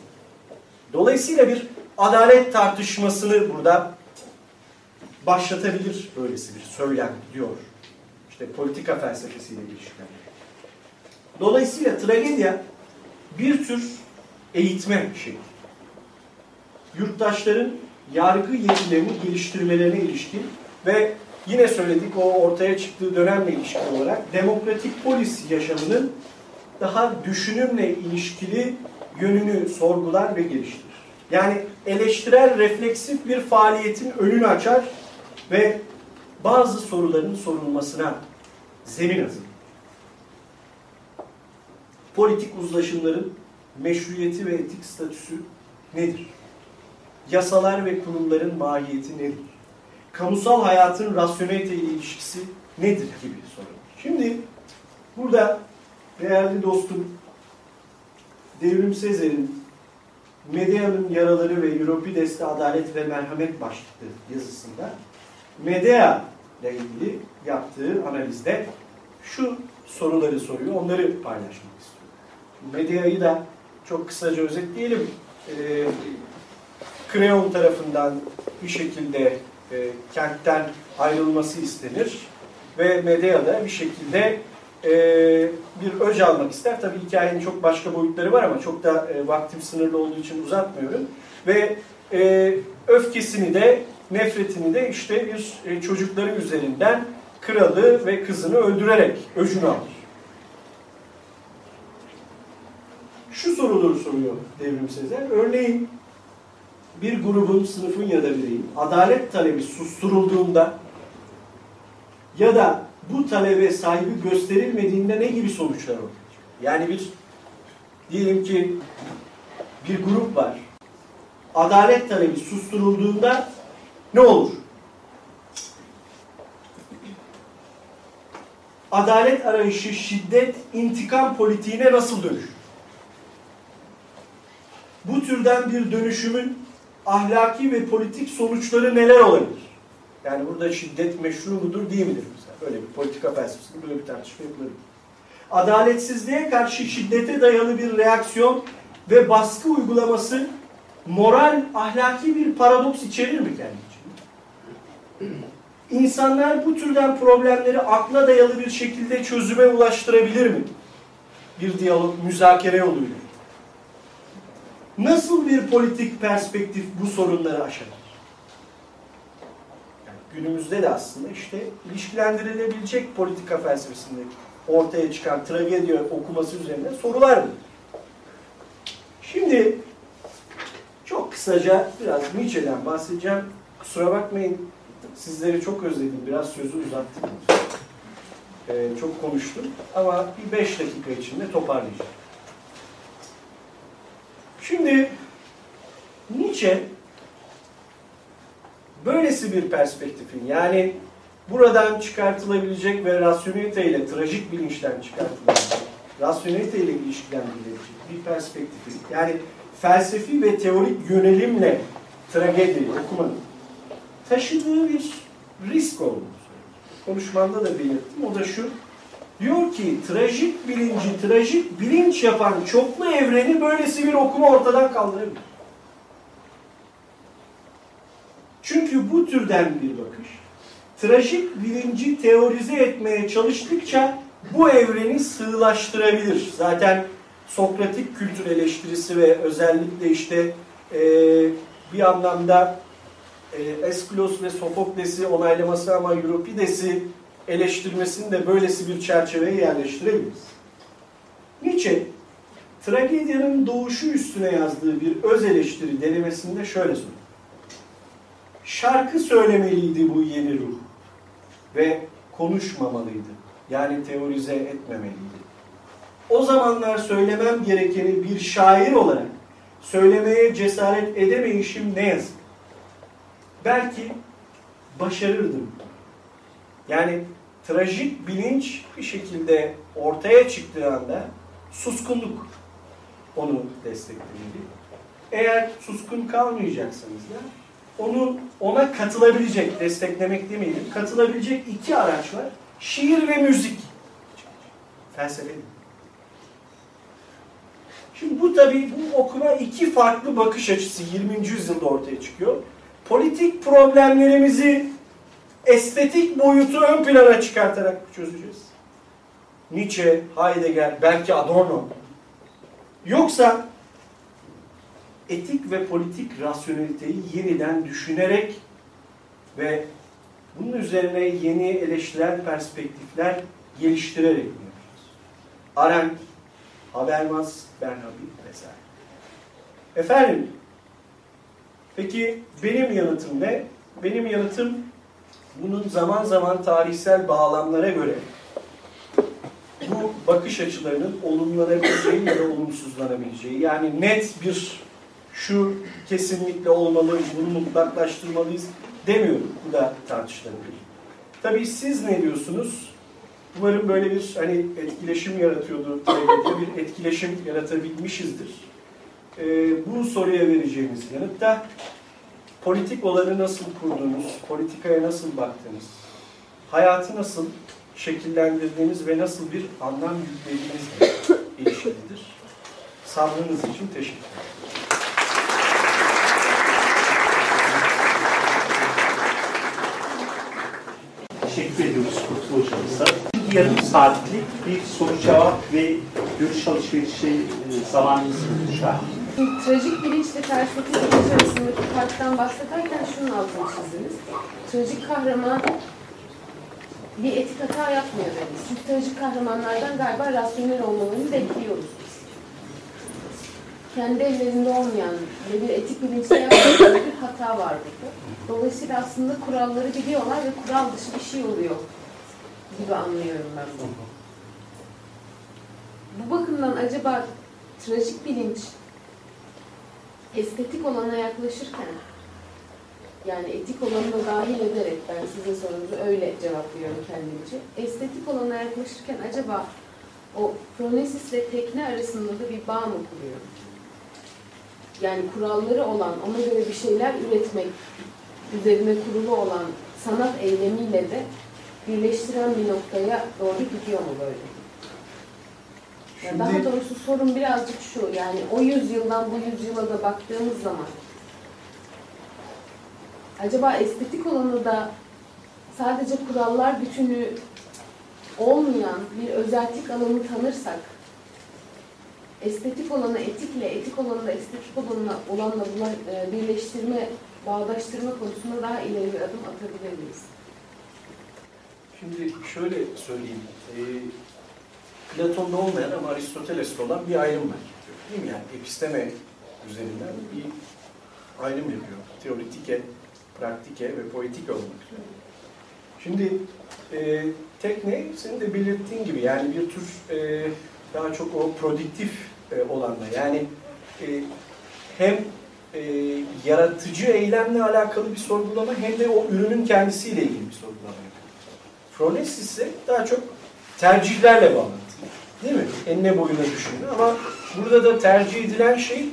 Dolayısıyla bir adalet tartışmasını burada başlatabilir böylesi bir söylem diyor. İşte politika felsefesiyle ilişkiler. Dolayısıyla tragedya bir tür eğitme şeyi. Yurttaşların yargı yetilerini geliştirmelerine ilişkin ve yine söyledik o ortaya çıktığı dönemle ilişkin olarak demokratik polis yaşamının daha düşünümle ilişkili yönünü sorgular ve geliştirir. Yani eleştirel refleksif bir faaliyetin önünü açar ve bazı soruların sorulmasına zemin hazırlar. Politik uzlaşımların meşruiyeti ve etik statüsü nedir? Yasalar ve kurumların mahiyeti nedir? Kamusal hayatın rasyonelite ile ilişkisi nedir gibi sorular. Şimdi burada değerli dostum Devrim Sezer'in Medea'nın yaraları ve Euripides'te adalet ve merhamet başlıklı yazısında Medea ile ilgili yaptığı analizde şu soruları soruyor. Onları paylaşmak istiyorum. Medea'yı da çok kısaca özetleyelim. E, Kreon tarafından bir şekilde e, kentten ayrılması istenir ve Medea da bir şekilde e, bir öc almak ister. Tabii hikayenin çok başka boyutları var ama çok da e, vaktim sınırlı olduğu için uzatmıyorum. Ve e, öfkesini de nefretini de işte bir e, çocukları üzerinden kralı ve kızını öldürerek öcünü alır. Şu soruları soruyor Devrim Sezer. Örneğin bir grubun, sınıfın ya da bireyin adalet talebi susturulduğunda ya da bu talebe sahibi gösterilmediğinde ne gibi sonuçlar olur? Yani bir diyelim ki bir grup var. Adalet talebi susturulduğunda ne olur? Adalet arayışı, şiddet, intikam politiğine nasıl dönüşür? Bu türden bir dönüşümün ahlaki ve politik sonuçları neler olabilir? Yani burada şiddet meşru mudur değil midir mesela? Böyle bir politika felsefesinde böyle bir tartışma yapılır. Adaletsizliğe karşı şiddete dayalı bir reaksiyon ve baskı uygulaması moral, ahlaki bir paradoks içerir mi kendi içinde? İnsanlar bu türden problemleri akla dayalı bir şekilde çözüme ulaştırabilir mi? Bir diyalog, müzakere yoluyla. Nasıl bir politik perspektif bu sorunları aşar? Yani günümüzde de aslında işte ilişkilendirilebilecek politika felsefesinde ortaya çıkan tragedi okuması üzerine sorular mı? Şimdi çok kısaca biraz Nietzsche'den bahsedeceğim. Kusura bakmayın sizleri çok özledim. Biraz sözü uzattım. Ee, çok konuştum ama bir beş dakika içinde toparlayacağım. Şimdi Nietzsche böylesi bir perspektifin yani buradan çıkartılabilecek ve rasyonelite ile trajik bilinçten çıkartılabilecek, rasyonelite ile ilişkilendirilebilecek bir perspektifin yani felsefi ve teorik yönelimle tragedi okumanın taşıdığı bir risk olduğunu söylüyor. Konuşmamda da belirttim. O da şu. Diyor ki trajik bilinci, trajik bilinç yapan çoklu evreni böylesi bir okuma ortadan kaldırabilir. Çünkü bu türden bir bakış trajik bilinci teorize etmeye çalıştıkça bu evreni sığlaştırabilir. Zaten Sokratik kültür eleştirisi ve özellikle işte e, bir anlamda e, Eskilos ve Sofokles'i onaylaması ama Euripides'i eleştirmesini de böylesi bir çerçeveye yerleştirebiliriz. Nietzsche, tragedyanın doğuşu üstüne yazdığı bir öz eleştiri denemesinde şöyle söylüyor. Şarkı söylemeliydi bu yeni ruh ve konuşmamalıydı. Yani teorize etmemeliydi. O zamanlar söylemem gerekeni bir şair olarak söylemeye cesaret edemeyişim ne yazık. Belki başarırdım. Yani trajik bilinç bir şekilde ortaya çıktığı anda suskunluk onu desteklemeli. Eğer suskun kalmayacaksanız da onu ona katılabilecek, desteklemek demeyelim, katılabilecek iki araç var. Şiir ve müzik. Felsefe. Şimdi bu tabii bu okuma iki farklı bakış açısı 20. yüzyılda ortaya çıkıyor. Politik problemlerimizi estetik boyutu ön plana çıkartarak çözeceğiz. Nietzsche, Heidegger, belki Adorno. Yoksa etik ve politik rasyoneliteyi yeniden düşünerek ve bunun üzerine yeni eleştirel perspektifler geliştirerek mi yapacağız? Arendt, Habermas, Bernabi vesaire. Efendim, peki benim yanıtım ne? Benim yanıtım bunun zaman zaman tarihsel bağlamlara göre bu bakış açılarının olumlanabileceği ya da olumsuzlanabileceği yani net bir şu kesinlikle olmalı, bunu mutlaklaştırmalıyız demiyorum. Bu da tartışılabilir. Tabii siz ne diyorsunuz? Umarım böyle bir hani etkileşim yaratıyordu. Tabii bir etkileşim yaratabilmişizdir. Ee, bu soruya vereceğimiz yanıt da politik olanı nasıl kurdunuz, politikaya nasıl baktınız, hayatı nasıl şekillendirdiğiniz ve nasıl bir anlam yüklediğinizle ilişkilidir. Sabrınız için teşekkür ederim. Teşekkür ediyoruz Kurtul hocamıza. Yarım saatlik bir soru cevap ve görüş alışverişi e, zamanımız an. Trajik bilinçle felsefi bilinç arasındaki farktan bahsederken şunun altını çizdiniz. Trajik kahraman bir etik hata yapmıyor dediniz. Çünkü trajik kahramanlardan galiba rasyonel olmalarını bekliyoruz biz. Kendi ellerinde olmayan ve bir etik bilinçle yapmadıkları bir hata var burada. Dolayısıyla aslında kuralları biliyorlar ve kural dışı bir şey oluyor gibi anlıyorum ben bunu. Bu bakımdan acaba trajik bilinç estetik olana yaklaşırken yani etik olanı da dahil ederek ben sizin sorunuzu öyle cevaplıyorum kendimce. Estetik olana yaklaşırken acaba o pronesis ve tekne arasında da bir bağ mı kuruyor? Yani kuralları olan, ona göre bir şeyler üretmek üzerine kurulu olan sanat eylemiyle de birleştiren bir noktaya doğru gidiyor mu böyle? Yani daha doğrusu sorun birazcık şu, yani o yüzyıldan bu yüzyıla da baktığımız zaman acaba estetik olanı da sadece kurallar bütünü olmayan bir özellik alanı tanırsak estetik olanı etikle, etik olanı da estetik olanla, olanla e, birleştirme, bağdaştırma konusunda daha ileri bir adım atabilir miyiz? Şimdi şöyle söyleyeyim. Ee, Platon'da olmayan ama Aristoteles'te olan bir ayrım var. Değil mi? Yani episteme üzerinden bir ayrım yapıyor. Teoritike, praktike ve poetike olmak. Şimdi e, tekne senin de belirttiğin gibi yani bir tür e, daha çok o prodüktif e, olanla yani e, hem e, yaratıcı eylemle alakalı bir sorgulama hem de o ürünün kendisiyle ilgili bir sorgulama yapıyor. İse daha çok tercihlerle bağlantılı. Değil mi? Enine boyuna düşünün ama burada da tercih edilen şey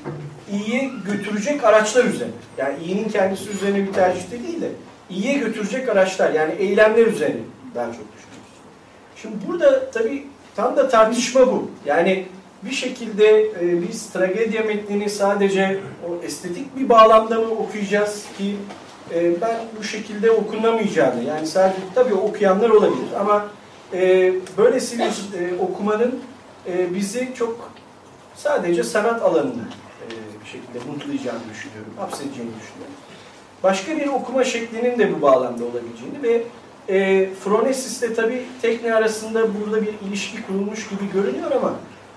iyiye götürecek araçlar üzerine. Yani iyinin kendisi üzerine bir tercihte değil de iyiye götürecek araçlar yani eylemler üzerine daha çok düşünüyoruz. Şimdi burada tabii tam da tartışma bu. Yani bir şekilde e, biz tragedya metnini sadece o estetik bir bağlamda mı okuyacağız ki e, ben bu şekilde okunamayacağını yani sadece tabii okuyanlar olabilir ama e, böylesi bir e, okumanın e, bizi çok sadece sanat alanında e, bir şekilde mutlayacağını düşünüyorum, hapsedeceğini düşünüyorum. Başka bir okuma şeklinin de bu bağlamda olabileceğini ve e, Phronesis'le tabii tekne arasında burada bir ilişki kurulmuş gibi görünüyor ama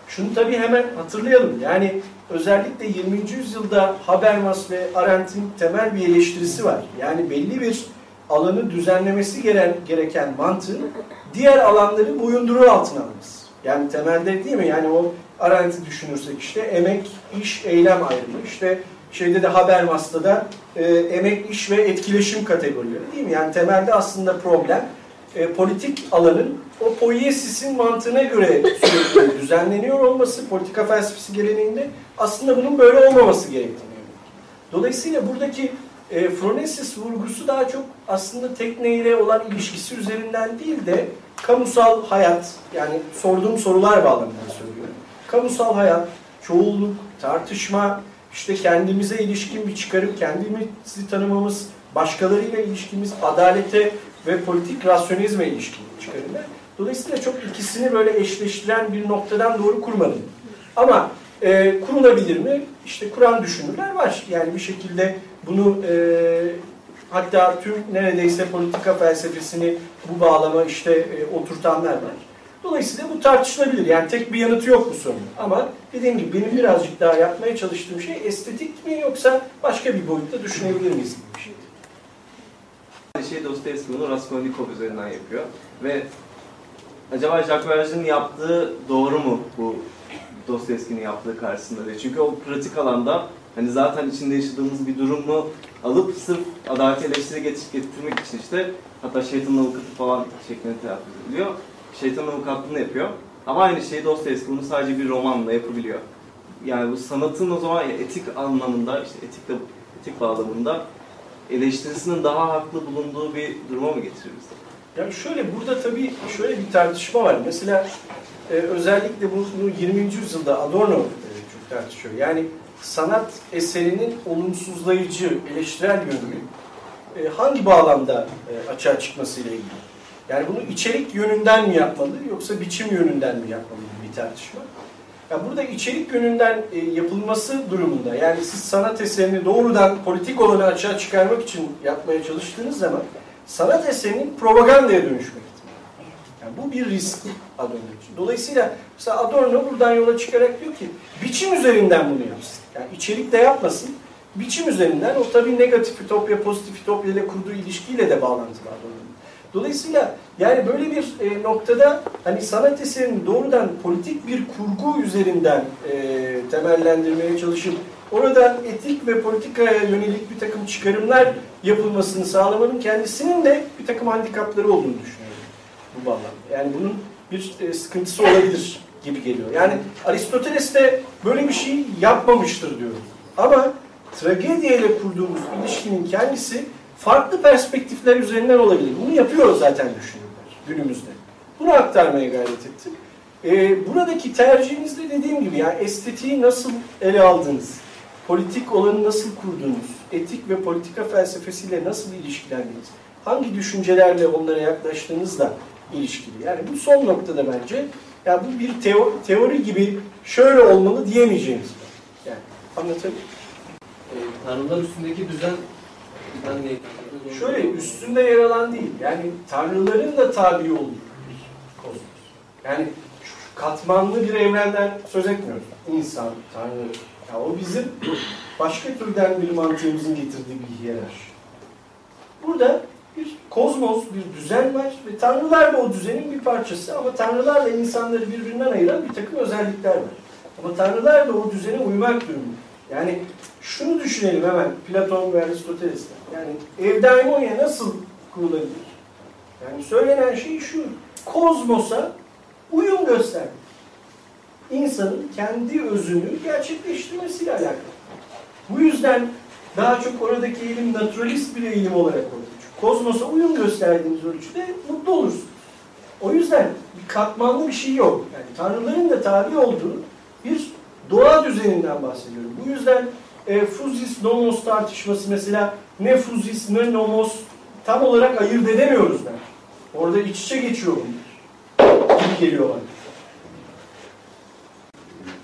şunu tabii hemen hatırlayalım. Yani özellikle 20. yüzyılda Habermas ve Arendt'in temel bir eleştirisi var. Yani belli bir alanı düzenlemesi gereken, gereken mantığın diğer alanları boyunduruğu altına alması. Yani temelde değil mi? Yani o Arendt'i düşünürsek işte emek, iş, eylem ayrımı. İşte şeyde de Habermas'ta e, emek, iş ve etkileşim kategorileri değil mi? Yani temelde aslında problem e, politik alanın o poiesis'in mantığına göre sürekli düzenleniyor olması politika felsefesi geleneğinde aslında bunun böyle olmaması gerektiğini. Dolayısıyla buradaki e, Phronesis vurgusu daha çok aslında tekneyle olan ilişkisi üzerinden değil de kamusal hayat yani sorduğum sorular bağlamında söylüyorum. Kamusal hayat, çoğulluk, tartışma, işte kendimize ilişkin bir çıkarım, kendimizi tanımamız, başkalarıyla ilişkimiz, adalete ve politik rasyonizme ilişkin çıkarımlar. Dolayısıyla çok ikisini böyle eşleştiren bir noktadan doğru kurmadım. Ama e, kurulabilir mi? İşte kuran düşünürler var. Yani bir şekilde bunu e, hatta tüm neredeyse politika felsefesini bu bağlama işte e, oturtanlar var. Dolayısıyla bu tartışılabilir. Yani tek bir yanıtı yok bu sorunun. Ama dediğim gibi benim birazcık daha yapmaya çalıştığım şey estetik mi yoksa başka bir boyutta düşünebilir miyiz gibi bir şey. Şeyi Dostoyevski bunu Raskolnikov üzerinden yapıyor. Ve acaba Jacques Verger'in yaptığı doğru mu bu Dostoyevski'nin yaptığı karşısında diye. Çünkü o pratik alanda hani zaten içinde yaşadığımız bir durumu alıp sırf adalet eleştiri getir- getirmek için işte hatta şeytanın avukatı falan şeklinde telaffuz ediliyor. Şeytanın avukatlığını yapıyor. Ama aynı şeyi Dostoyevski bunu sadece bir romanla yapabiliyor. Yani bu sanatın o zaman etik anlamında, işte etikle, etik bağlamında eleştirisinin daha haklı bulunduğu bir duruma mı getirir? Yani şöyle burada tabii şöyle bir tartışma var. Mesela e, özellikle bunu 20. yüzyılda Adorno e, çok tartışıyor. Yani sanat eserinin olumsuzlayıcı, eleştirel yönünü e, hangi bağlamda e, açığa çıkmasıyla ilgili. Yani bunu içerik yönünden mi yapmalı yoksa biçim yönünden mi yapmalı bir tartışma. Ya burada içerik yönünden e, yapılması durumunda yani siz sanat eserini doğrudan politik olanı açığa çıkarmak için yapmaya çalıştığınız zaman sanat eserinin propagandaya dönüşme ihtimali. Yani bu bir risk Adorno için. Dolayısıyla mesela Adorno buradan yola çıkarak diyor ki biçim üzerinden bunu yapsın. Yani içerik de yapmasın. Biçim üzerinden o tabii negatif ütopya, pozitif ütopya ile kurduğu ilişkiyle de bağlantılı Adorno'nun. Dolayısıyla yani böyle bir e, noktada hani sanat eserini doğrudan politik bir kurgu üzerinden e, temellendirmeye çalışıp oradan etik ve politikaya yönelik bir takım çıkarımlar yapılmasını sağlamanın kendisinin de bir takım handikapları olduğunu düşünüyorum bu bağlamda. Yani bunun bir e, sıkıntısı olabilir gibi geliyor. Yani Aristoteles de böyle bir şey yapmamıştır diyorum. Ama tragedya ile kurduğumuz ilişkinin kendisi farklı perspektifler üzerinden olabilir. Bunu yapıyor zaten düşünürler günümüzde. Bunu aktarmaya gayret ettim. Ee, buradaki tercihinizde dediğim gibi yani estetiği nasıl ele aldınız, politik olanı nasıl kurdunuz, etik ve politika felsefesiyle nasıl ilişkilendiniz, hangi düşüncelerle onlara yaklaştığınızla ilişkili. Yani bu son noktada bence yani bu bir teo teori gibi şöyle olmalı diyemeyeceğimiz. Yani anlatabiliyor e, tanrılar üstündeki düzen? Şöyle üstünde yer alan değil. Yani tanrıların da tabi olduğu bir kozmos. Yani katmanlı bir evrenden söz etmiyoruz. İnsan, tanrı. Ya o bizim başka türden bir mantığımızın getirdiği bir hiyerarşi. Burada kozmos bir düzen var ve tanrılar da o düzenin bir parçası ama tanrılarla insanları birbirinden ayıran bir takım özellikler var. Ama tanrılar da o düzene uymak durumunda. Yani şunu düşünelim hemen Platon ve Aristoteles'ten. Yani evdaimonya nasıl kurulabilir? Yani söylenen şey şu. Kozmosa uyum göstermek. İnsanın kendi özünü gerçekleştirmesiyle alakalı. Bu yüzden daha çok oradaki eğilim naturalist bir eğilim olarak orada. Kozmosa uyum gösterdiğiniz ölçüde mutlu olursunuz. O yüzden bir katmanlı bir şey yok. Yani tanrıların da tabi olduğu bir doğa düzeninden bahsediyorum. Bu yüzden e, fuzis nomos tartışması mesela ne fuzis ne nomos tam olarak ayırt edemiyoruz ben. Orada iç içe geçiyor bunlar. Gibi geliyor bana.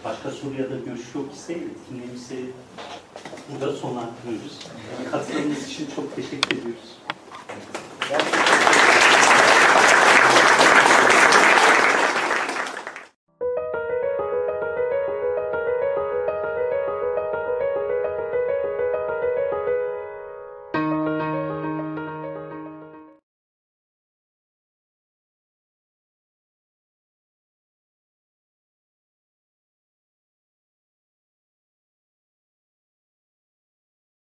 Başka soru ya da görüş yok ise etkinliğimizi burada sonlandırıyoruz. Katıldığınız için çok teşekkür ediyoruz. Thank you.